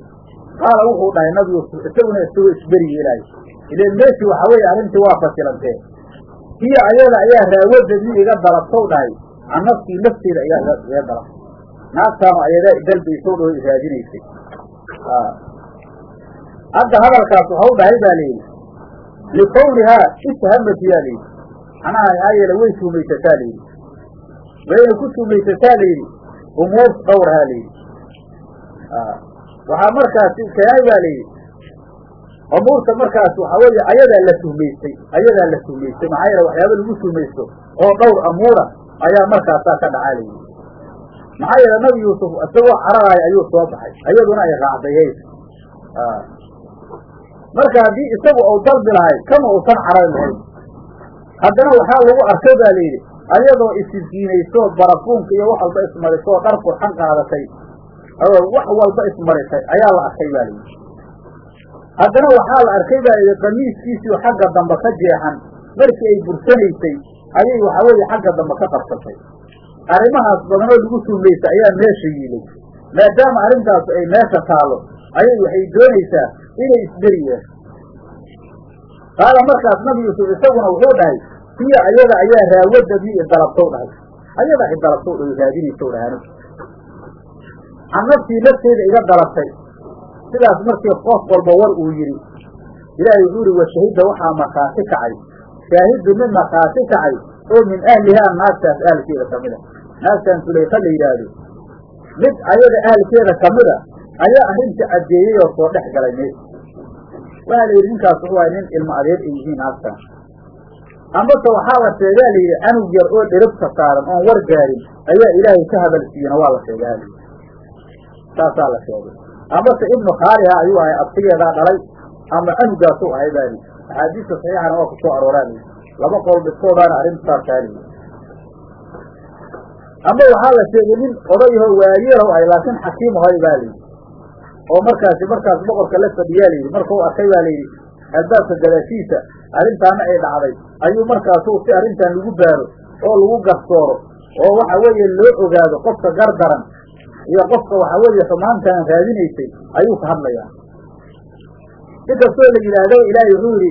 qaala wuxuu dhahay nabi yuusuf isaguna isagoo isberi yeelaayo. Ileen meeshii waxaa weeye arrintii waa fasilantee. Hiya ayada ayaa raawadadii iga dalabtow dhahay can nafsii nafteeda ayaa iga dalabtay naagtaanu ayadaa dalbaysow dhao raadinaysay. Hadda hadalkaas waxau dhahay baa layidhi likawnihaa ishamati yaa layidhi. Macnaha maxaa yeele way tuumaysataa layidhi wayna ku tuumaysataa layidhi umuur dhowrhaa layidhi waxaa markaasi keenay baa layidhi umuurta markaas waxaa weeye ayadaa la tuhmaystay ayadaa la tuhmaystay maxaa yeele waxyaaba lagu tuhmaysto oo dhowr amuura ayaa markaasaa ka dhacaa layidhi maxaa yeele nabi yuusuf isagoo cararaaya ayuu soo baxay ayaduna ay raacdayeys marka haddii isagu uu dalbi lahay kama uusan carari lahayn haddana waxaa lagu arkay baa layidhi ayadoo isisiinayso barafuunka iyo wax walba ismarisoo dhar qurxan qaadatay wax walba ismarisay ayaa la arkay baa layidhi. Haddana waxaa la arkay baa layidhi qamiiskiisii xagga dambe ka jeexan markii ay bursanaysay ayay waxa weeye xagga dambe ka qabsatay arrimahaas badanoo lagu tuumaysa ayaa meesha yiilay. Maadaama arrintaas ay meesha taalo ayay waxay doonaysaa inay isberi yeesho. Qaala markaas nabi yuusuf isaguna wuxuu dhahay hiya ayada ayaa raawadadii idalabtow dhahay. Ayadaa idalabtow raadinaysow dhahay anigu can naftii nafteeda iga dalabtay sidaas markii qof walba war uu yidhi ilaahay wuxuu ihi washahida waxaa markhaati kacay. Shaahidu mid markhaati kacay oo min ahlihaa naagtaas ahalkeeda ka mid a naagtaan sulayka la yidhaahdo mid ayada ahalkeeda ka mid a ayaa arrinta caddeeyey oo soo dhex galay meesha waxaa la yidhi ninkaas wuxuu ahay nin ilmo adeer ay yihiin naagtaan amase waxaa la sheegaa la yidhi canug yar oo dherabka saaran oon war gaarin ayaa ilaahay ka hadal siiyena waa la sheegaa la yidhi saasaa la sheegay amase ibnu khaaliha ayuu ahay abtigeedaa dhalay ama canugaasuu ahay baa lii axaadiista saxiixana waa ku soo arooraa lii laba qowl biskoodaana arrinta saasaa lii ama waxaa la sheegay nin odayaho waayeelow ahay laakiin xakiim ahay baa layidhi oo markaasi markaas boqorka la fadhiyaa layidhi markau arkay baa layidhi albaabka gadaashiisa arrintaana ay dhacday ayuu markaasu si arrintan lagu baaro oo lagu garsooro oo waxa weeye loo ogaado qofka gardaran iyo qofka waxa weeye xumaantan raadinaysay ayuu ka hadlayaa. Si kastoo la yidhaahdo ilaahay wuxuu yidhi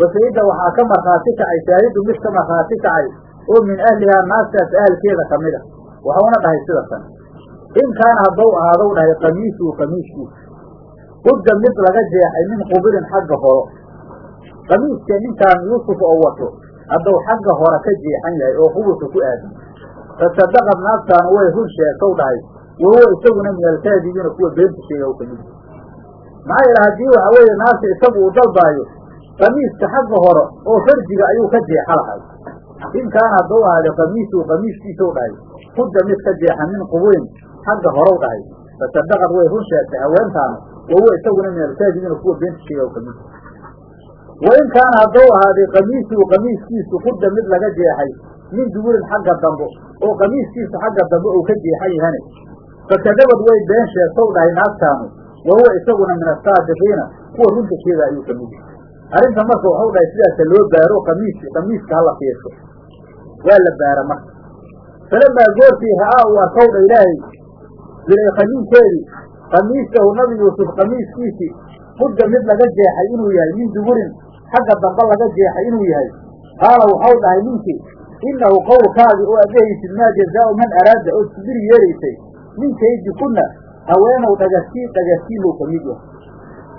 wasayidda waxaa ka markhaati kacay shaahidu mid ka markhaati kacay oo min ahlihaa naagtaas ahalkeeda ka mid a waxuuna dhahay sida tan in kaana haddou ahaadow dhahay qamiisuu qamiiskiisa hudda mid laga jeexay min qubilin xagga horo qamiiska ninkaan yuusuf oo wato haddou xagga hore ka jeexan yahay oo qubulka ku aadan. Fasadaqad naagtaanu way run sheegtow dhahay wahuwa isaguna min alkaadibiina kuwa beenta sheega ka mid maxaa yeele haddii waxa weeye naagta isagu uu dalbaayo qamiiska xagga hore oo farjiga ayuu ka jeexa lahay in kaana haddou ahaade qamiisuu qamiiskiisou dhahay. Hudda mid ka jeexan min qubulin xagga horow dhahay. Fasadaqad way run sheegtay haweentaanu wahuwa isaguna min alkaadibiina kuwa beenta sheega ka mid wain kaana haddou ahaaday qamiisuu qamiiskiisu hudda mid laga jeexay min duburin xagga dambo oo qamiiskiisu xagga dambe uu ka jeexan yahane fakadabad way been sheegtow dhahay naagtaanu wahuwa isaguna min asaadiqiina kuwa runta ayuu ka mid arrinta marka waxau dhahay sidaasa loo baaro qamiis qamiiska hala fiirso waa la baara marka falamaa goortii ra'aa uu arkow dha ilaahay bilay qamiinkeedii qamiisahu nabi yuusuf qamiiskiisii hudda mid laga jeexay inuu yahay min duburin xagga dambe laga jeexay inuu yahay qaala waxau dhahay ninkii innahu qowlkaagii oo adahaysid maa jazaau man araada ood sibiri yeelaysay min kaydi kunna haweenow dhagasiin dhagasiinlow ka mid yahay.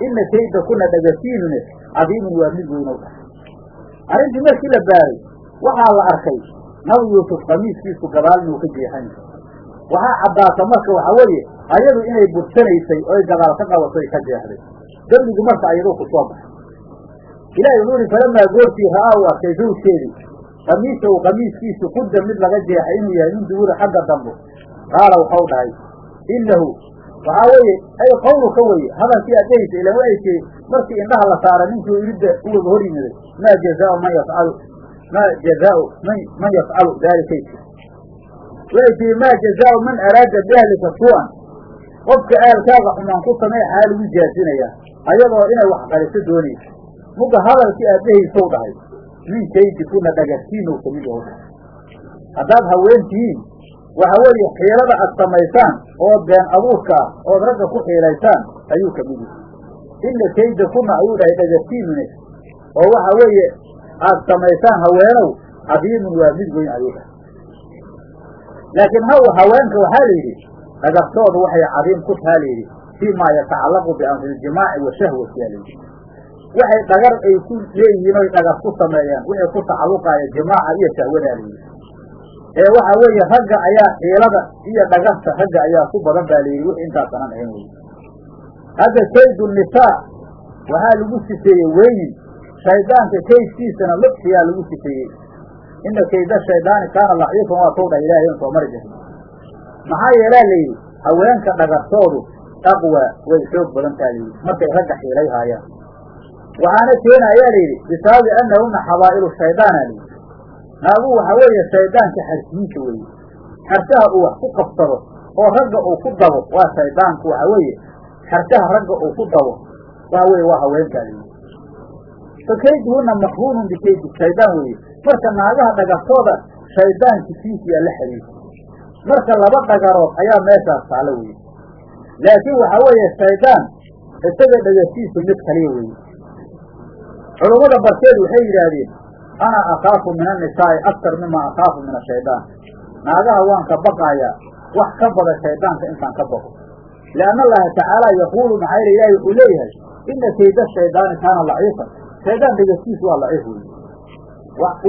Ina kayda kuna dhagasiinune cadiimun waa mid weynow dhahay arrintii markii la baaray waxaa la arkay nabi yuusuf qamiiskiisu gadaal inuu ka jeexan waxaa caddaata marka waxa weeye ayadu inay bursanaysay oy gadaal ka qabato ay ka jeexday. Dembigi marka ayadoo ku soo baxay. Ilahi wuxuu ihi falamaa goortii ra'aa uu arkay zawjkeedii qamiisahu qamiiskiisu kudda mid laga jeexay inuu yahay min dubuuri xagga dambo qaala waxau dhahay inahu waxaa weeye ay qawluka weye hadalkii aad dhehaysa ilan waxay tiri markii indhaha la saara ninkii iridda uwaga hor yimiday maa jazaau man yafcalu maa jazaau man man yafcalu daalikay tiri waxay tiri maa jazaau man araada biahlika suu'an qofka aalkaaga xumaan ku samey xaa lagu jaazinayaa ayadoo inay wax qariso doonaysa muga hadalkii aad dhehaysow dhahay min kaydi kuna dhagarsiinow ka mid yaho haddaad haweentihiin waxa weeye xiilada aad samaysaan oo been abuurka ah ood ragga ku xiilaysaan ayuu ka mid yahay. Ina kayda kuna ayuu dhahay dhagarsiinune oo waxa weeye aad samaysaan haweenow cadiimun waa mid weyn ayuu dhahay. Laakiin haw haweenka waxaa la yidhi dhagartooda waxay cadiim ku taha layidhi fii maa yatacallaqu biamri ljimaaci wa shahwati yaa layidhi waxay dhagar ay ku leeyihiin oy dhagar ku sameeyaan wixii ku tacalluqaaya jimaaca iyo shahwadaa layidhi ee waxa weeye ragga ayaa xiilada iyo dhagarta ragga ayaa ku badan baa layidhi wixii intaasanan ahayn wey hadda kaydu nisaa waxaa lagu sifeeyey weynin. Shaydaanka kaydkiisana lubxiyaa lagu sifeeyey. Ina kayda shaydaani kaana laciifan waa ilahay an soo mari jirna maxaa yeelaa layidhi haweenka dhagartoodu aqwa way xoog badan taa layidhi markay ragga xiilay haayaan. Waxaana keena ayaa layidhi bisababi annahuna xabaa'ilu shaydaana layidhi naagu waxa weeye shaydaanka xarsiyiinta weeye. Xarshaha uu wax ku qabsado oo ragga uu ku dabo waa shaydaanku waxa weeye xarshaha ragga uu ku dabo waxa weye waa haweenkaa layidhi fa kayduhuna maqruunun bikaydi shaydaan weeye. Marka naagaha dhagartooda shaydaanki kiisiyaa la xiriirta marka laba dhagarood ayaa meeshaas taalo weye laakiin waxa weeye shaydaan isaga dhagartiisu mid kaliya weeye. Culummada barkeed waxay yidhaahdeen ana akaafu min annisaa'i aktar mima akaafu min ashaydaan naagaha waan ka baqaayaa wax ka bada shaydaanka intaan ka baqo. Lianna allaha tacaala yaquulu maxaa yele ilahi wuxuu leeyahay ina kayda shaydaani kaana laciifan shaydaan dhagartiisu waa laciif weye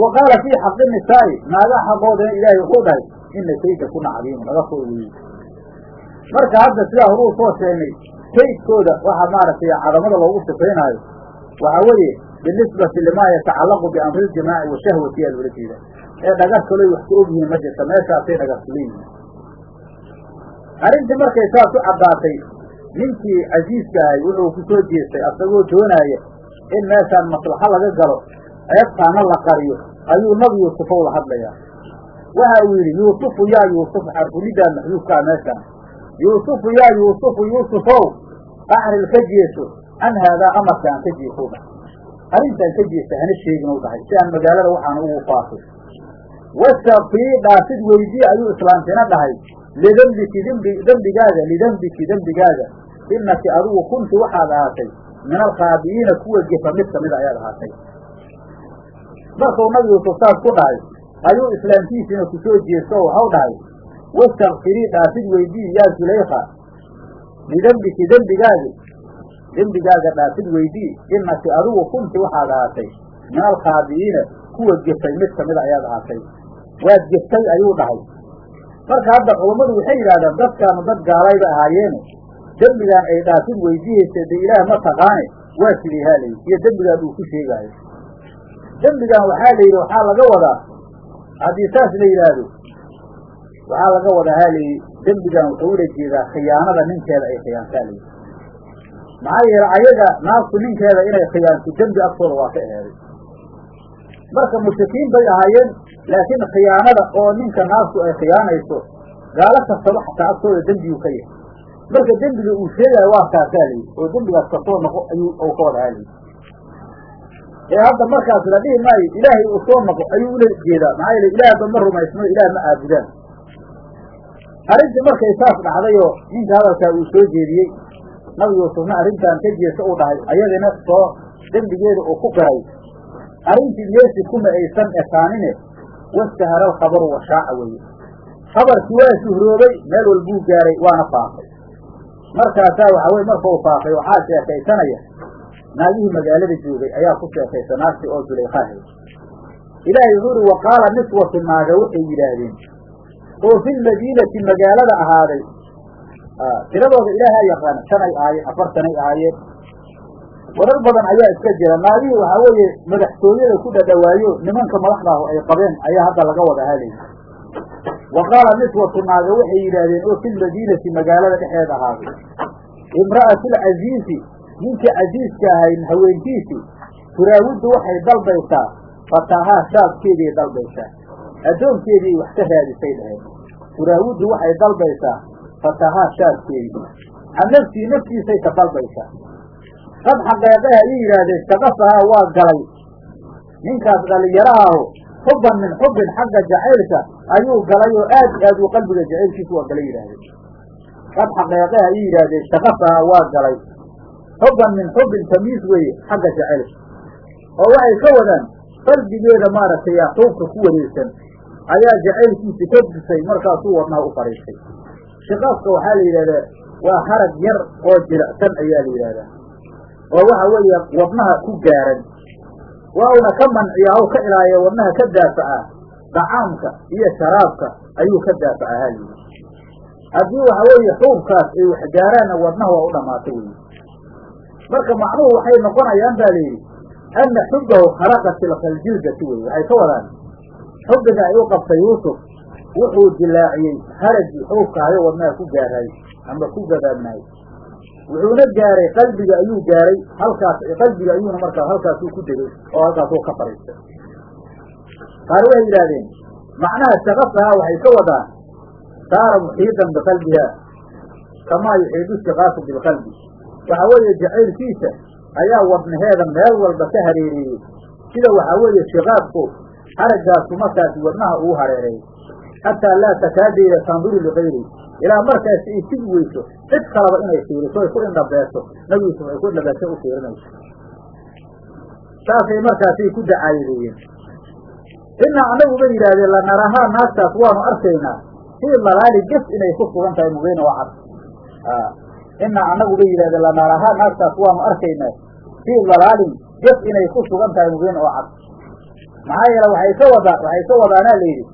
wa qaala fii xaqi nisaa'i naagaha xaqoodana ilaahay wuxuu dhahay ina kayda kuna cadiimu naga soo weye marka hadda sidaa horuu soo sheegnay kaydkooda waxaa maaragtay cadamada loogu sifaynaayo waxaa weeye binisbati limaa yatacallaqu biamri ljimaaci wa shahwati yaa loola jeeda ee dhagar kaloy wax ku og yihiin ma jirta meeshaasay dhagar ku leeyihiin arrintii markay saas u caddaatay ninkii casiiska ahay wuxuu ku soo jeestay asagoo doonaaya in meeshaan maslaxo laga galo ceebtaana la qariyo ayuu nabi yuusufow la hadlayaa waxa uu yidhi yuusufu yaa yuusuf xarfulidaa maxduufkaa meeshaan yuusufu yaa yuusufu yuusufow axril ka jeeso can haadaa amarkaan ka dhahay arrintaan ka jeesta hana sheegin u dhahay si aan magaalada waxaan ugu faafay. Wastakfii dhaafid weydii ayuu islaamtina dhahay. Lidembiki dembi dembigaaga lidembiki dembigaaga inaki adigu kunti waxaad ahaatay. Min alkhaabiyiina kuwa gefa mid kamida ayaad ahaatay. Markuu nabi yuusuf saas ku dhahay ayuu islaamkiisiina ku soo jeesto oo waxau dhahay wastakfirii dhaafid weydii yaa sulaykha lidembiki dembigaagi dembigaaga dhaafid weydii inaki adigu kunti waxaad ahaatay. Min alkhaabiyiina kuwa gefay mid kamida ayaad ahaatay. Waad geftay ayuu dhahay. Marka hadda culammadu waxay yidhahdeen dadkaanu dad gaalayba ahaayeene dembigaan ay dhaafid weydiihaysa dee ilaah ma taqaane. Waa sidii haalayy iyo dembigaan uu ku sheegaayo. Dembigan waxaa la yidhi waxaa laga wadaa. Haddii saas la yidhaahdo waxaa laga wadaa haalayy dembigan wuxuu ula jeedaa khiyaanada ninkeeda ay khiyaantaa layidhi maxaa yeele ayaga naagtu ninkeeda inay khiyaanto dembi agtooda waa ka eheeday marka mushrikiin bay ahaayeen laakiin khiyaanada oo ninka naagtu ay khiyaanayso gaalo kastaba xataa agtooda dembiguu ka yahay marka dembiga uu sheegayo waa kaasaa oo dembigaas kastoo noqo ayuu u ka wada haalayy ee hadda markaas la dhihi maayo ilaahay uu soo noqo ayuu ula jeedaa. Maxaa yeele ilaahba ma rumaysno ilaah ma caabudaan arrintii markay saas dhacdayoo ninka hadalkaa uu soo jeediyey nabi yuusufna arrintan ka jeesa uu dhahay ayadina soo dembigeeda uu ku qiray arrintii meesi kuma aysan ekaanine wastahara alkhabaru washaaca weeye. Khabarkii waa shuhroobay meel walbuu gaaray waana faafay. Markaasaa waxaa weye markau faafay waxaa sheekaysanaya naagihii magaalada joogay ayaa ku sheekaysa naagti oo zulaykhahay ilaahay wuxuu uhi wa qaala niswatu naaga waxay yidhaahdeen. Oo fi lmadiinati magaalada ahaaday tiradooda ilaahaa yaqaana shanay ahaayeen afartanay ahaayeen warar badan ayaa iska jira. Naagihii waxaa weeye madaxtooyada ku dhadhawaayo nimanka madaxdaahu ay qabeen ayaa hadda laga wada haalayy wa qaala niswatu naaga waxay yidhaahdeen oo fi lmadiinati magaalada dhexeeda ahaaday imra'atu lcasiisi ninkii casiiska ahayn haweentiisii turaawiddu waxay dalbaysaa fataahaa shaabkeediay dalbaysaa. Addoonkeedii wax ka raadisay dhaheen turaawiddu waxay dalbaysaa fatahaa shaabkeedii can nafsii naftiisay ka dalbaysaa qad xaqeeqaha ayay yidhaahdeen shaqafahaa waa galay. Ninkaas dhalinyarahaaho xubban min xubbin xagga jacaylka ayuu galay oo aad i aad uu qalbiga jacaylkiisu waa galay yidhahdeen qad xaqeeqaha ayay yidhaahdeen shaqafahaa waa galay. Xubban min xubbin tamiis weeye xagga jacaylka. Oo waxay ka wadaan qalbigeeda maaragtay xuubka ku wareegsan ayaa jacaylkiisi ka disay markaasuu wadnaha u fadhiistay shiqaaska waxaa la yidhahdaa waa harag yar oo jilicsan ayaa la yidhahdaa. Oo waxa weeye wadnaha ku gaaran. Waa una ka manciya haw ka ilaaliya wadnaha ka daafaca dacaamka iyo sharaabka ayuu ka daafaca halyidhi haddii waxa weeye xuubkaas ay wax gaaraanna wadnaha waa u dhammaata weyi marka macnuhu waxay noqonayaan ba layidhi ana xubbahu khalaqa tilkaljildati wey waxay ka wadaan. Xubbiga ay u qabtay yuusuf wuxuu dilaaciyey haragii xuubkaayo wadnaha ku gaaraay ama ku gadaadnaay wuxuuna gaaray qalbiga ayuu gaaray halkaas qalbiga ayuuna markaa halkaasuu ku degay oo halkaasuu ka fadhiistay qaar waxay yidhahdeen macnaha shaqafaha waxay ka wadaan saara muxiidan biqalbiha kamaa yuxiidu shiqaafu bilqalbi waxa weeye jacaylkiisa ayaa wadnaheeda meel walba ka hareereeyey sida waxaa weeye shiqaafku haraggaasu markaasi wadnaha uu hareereeyey xataa laa takaadayda tanduru ligayri ilaa markaasi ay sigi weyso cid kalaba inay fiiriso ay ku indhabeeso nabi yuusuf ay ku indhabeeso u fiirinayso saasay markaasay ku dacaayadeeyeen inaa anagu bay yidhahdeen lanarahaa naagtaas waanu arkaynaa fii dalaali ges inay ku sugan tahay mubiina oo cad inaa anagu bay yidhahdeen lanarahaa naagtaas waanu arkaynaa fii dalaalin ges inay ku sugan tahay mubiina oo cad maxaa yeele waxay ka wadaa waxay ka wadaanaa la yidhi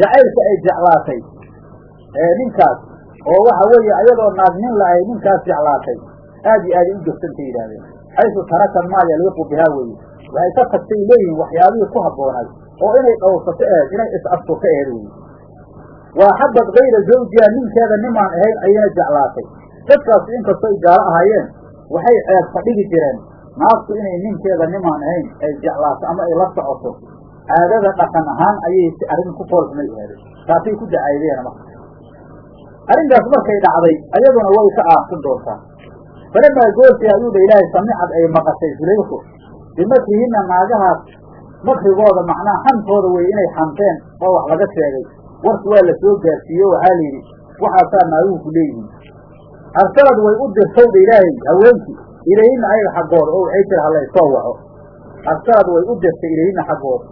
jacaylka ay jeclaatay ninkaas oo waxa weeye ayadoo naag nin la ay ninkaas jeclaatay. Aad iyo aaday u jogsantay yidhahdeen xaysu taraka maa yaliiqu bihaa weye waxay ka tagtay leeyihiin waxyaabihii ku habboonay oo inay dhowrsato eed inay is-afto ka eed weye waa xabad kayra zawjiha ninkeeda nimaan ahayn ayayna jeclaatay. Dadkaas inkastoo ay gaalo ahaayeen waxay ceeb ka dhigi jireen naagtu inay ninkeeda nimaan ahayn ay jeclaato ama ay la socoto caadada dhaqan ahaan ayay si arrin ku foolxumay ahaadeen taasay ku dacaydeen marka arrintaas markay dhacday ayaduna way ka aarsan doontaa falamaa goortii ayuu dha ilaahay samicad ay maqashay sulaykhu bimakrihinna naagahaas makrigooda macnaha xantooda wey inay xanteen oo wax laga sheegay. Warki waa la soo gaarsiiye waxaa la yidhi waxaasaa naaguhu ku leeyihiin. Arsalad way u dirtay dha ilaahay haweenkii ilayhinna ayaga xaggooda oo waxay tiri halaysoo waco. Arsalad way u dirtay ilayhinna xaggooda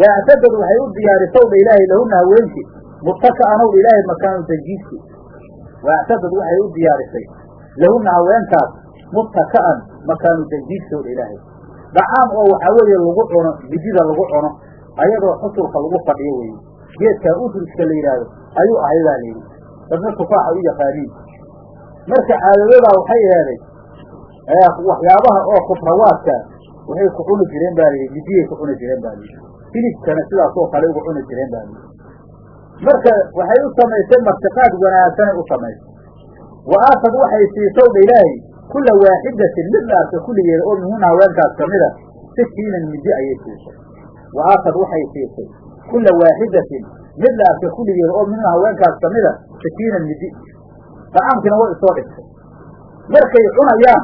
waactadad waxay u diyaarisow dha ilaahay lahunna haweenkii mutaka'anow dha ilaahay makaanu tanjiiski waactadad waxay u diyaarisay lahunna haweenkaas mutaka'an makaanu tanjiiskow dha ilaahay dacaam oo waxaa weeye lagu cuno midida lagu cuno ayadoo xusulka lagu fadhiyo weye geedkaa ufriska la yidhaahdo ayuu ahay baa layidhi dadna tufaaxa u yaqaaniin marka caadadoodaa waxay eeday waxyaabaha oo khudrawaadka waxay ku cuni jireen baa layidhi midiyay ku cuni jireen baa layidhi hilibkana sidaasoo kale ugu cuni jireen baa marka waxay u samaysay martiqaad wanaagsanay u samaysay wa aatad waxay siisow dha ilaahay kula waaxidatin mid la arka kulligeeda oo minhuna haweenkaas kamida sikiinan midi ayay siisay. Wa aatad waxay siisay kula waaxidatin mid kulligeeda oo minhuna haweenkaas kamida sikiinan midi dacaamkiina way isoo dhigtay. Markay cunayaan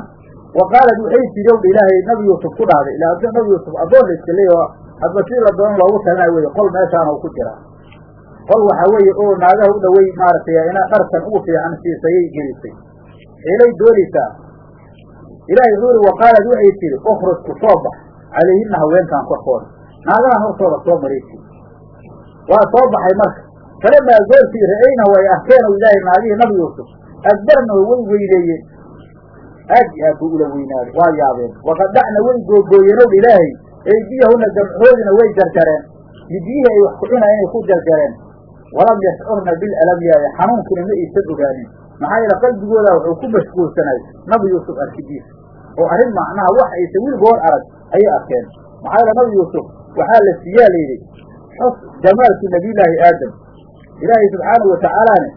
wa qaalad waxay tiri ow dha ilaahay nabi yuusuf ku dhahday. Ila nabi yuusuf addoon la iska leeya hadba si la doono loogu talinayo weye qol meeshaana u ku jiraa qol waxaa weeye oo naagaha u dhawey maaragtay inaa dharkan ugu fiican siisayay gelisay. Xeelay doonaysaa ilaahay wuxuu ihi waqaalad waxay tihi ukhruj ku soo bax calayhinna haweenkan korkooda naagahan hortooda soo maraysi waa soo baxay marka. Falamaa goortii ra'aynahu ay arkeen o ilaahay naagihii nabi yuusuf adbarnahu way weyneeyeen. Aad iyo aad buu ula weynaaday waa yaabeen. Waqadacna way googooyeen ow ilaahay eydiyahuna gamcoodina way jarjareen. Midiyihii ay wax ku cunaya inay ku jarjareen. Walam yashcurna bilalam yaaye xanuunkina ma aysan ogaanin maxaa yeele qalbigooda wuxuu ku mashguulsanay nabi yuusuf arkidiisa oo arrin macnaha wax aysan weligood arag ayay arkeen. Maxaa yeele nabi yuusuf waxaa la siiyaa layidhi xus jamaalkii nabiyullaahi aadam. Ilaahay subxaanahu watacaalane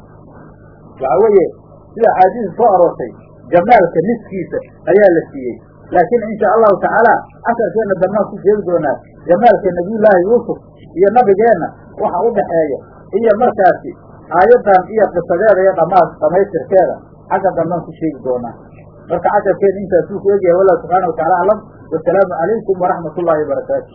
waxa weeye sida caadidii soo aroortay jamaalka niskiisa ayaa la siiyey laakiin insha allahu tacaala casharkeenna dambaan ku sheegi doonaa. Jamaalka nabiyullaahi yuusuf iyo nabigeenna waxa u dhaxeeya. Iyo markaasi aayaddan iyo qisadeeda iyo dhamaas dhamaystirkeeda xagga dambaan ku sheegi doonaa. Marka casharkeenna intaasuu ku egyahay wallahu subxaana watacala aclam wasalaamu calaykum waraxmat ullahi wabarakaatu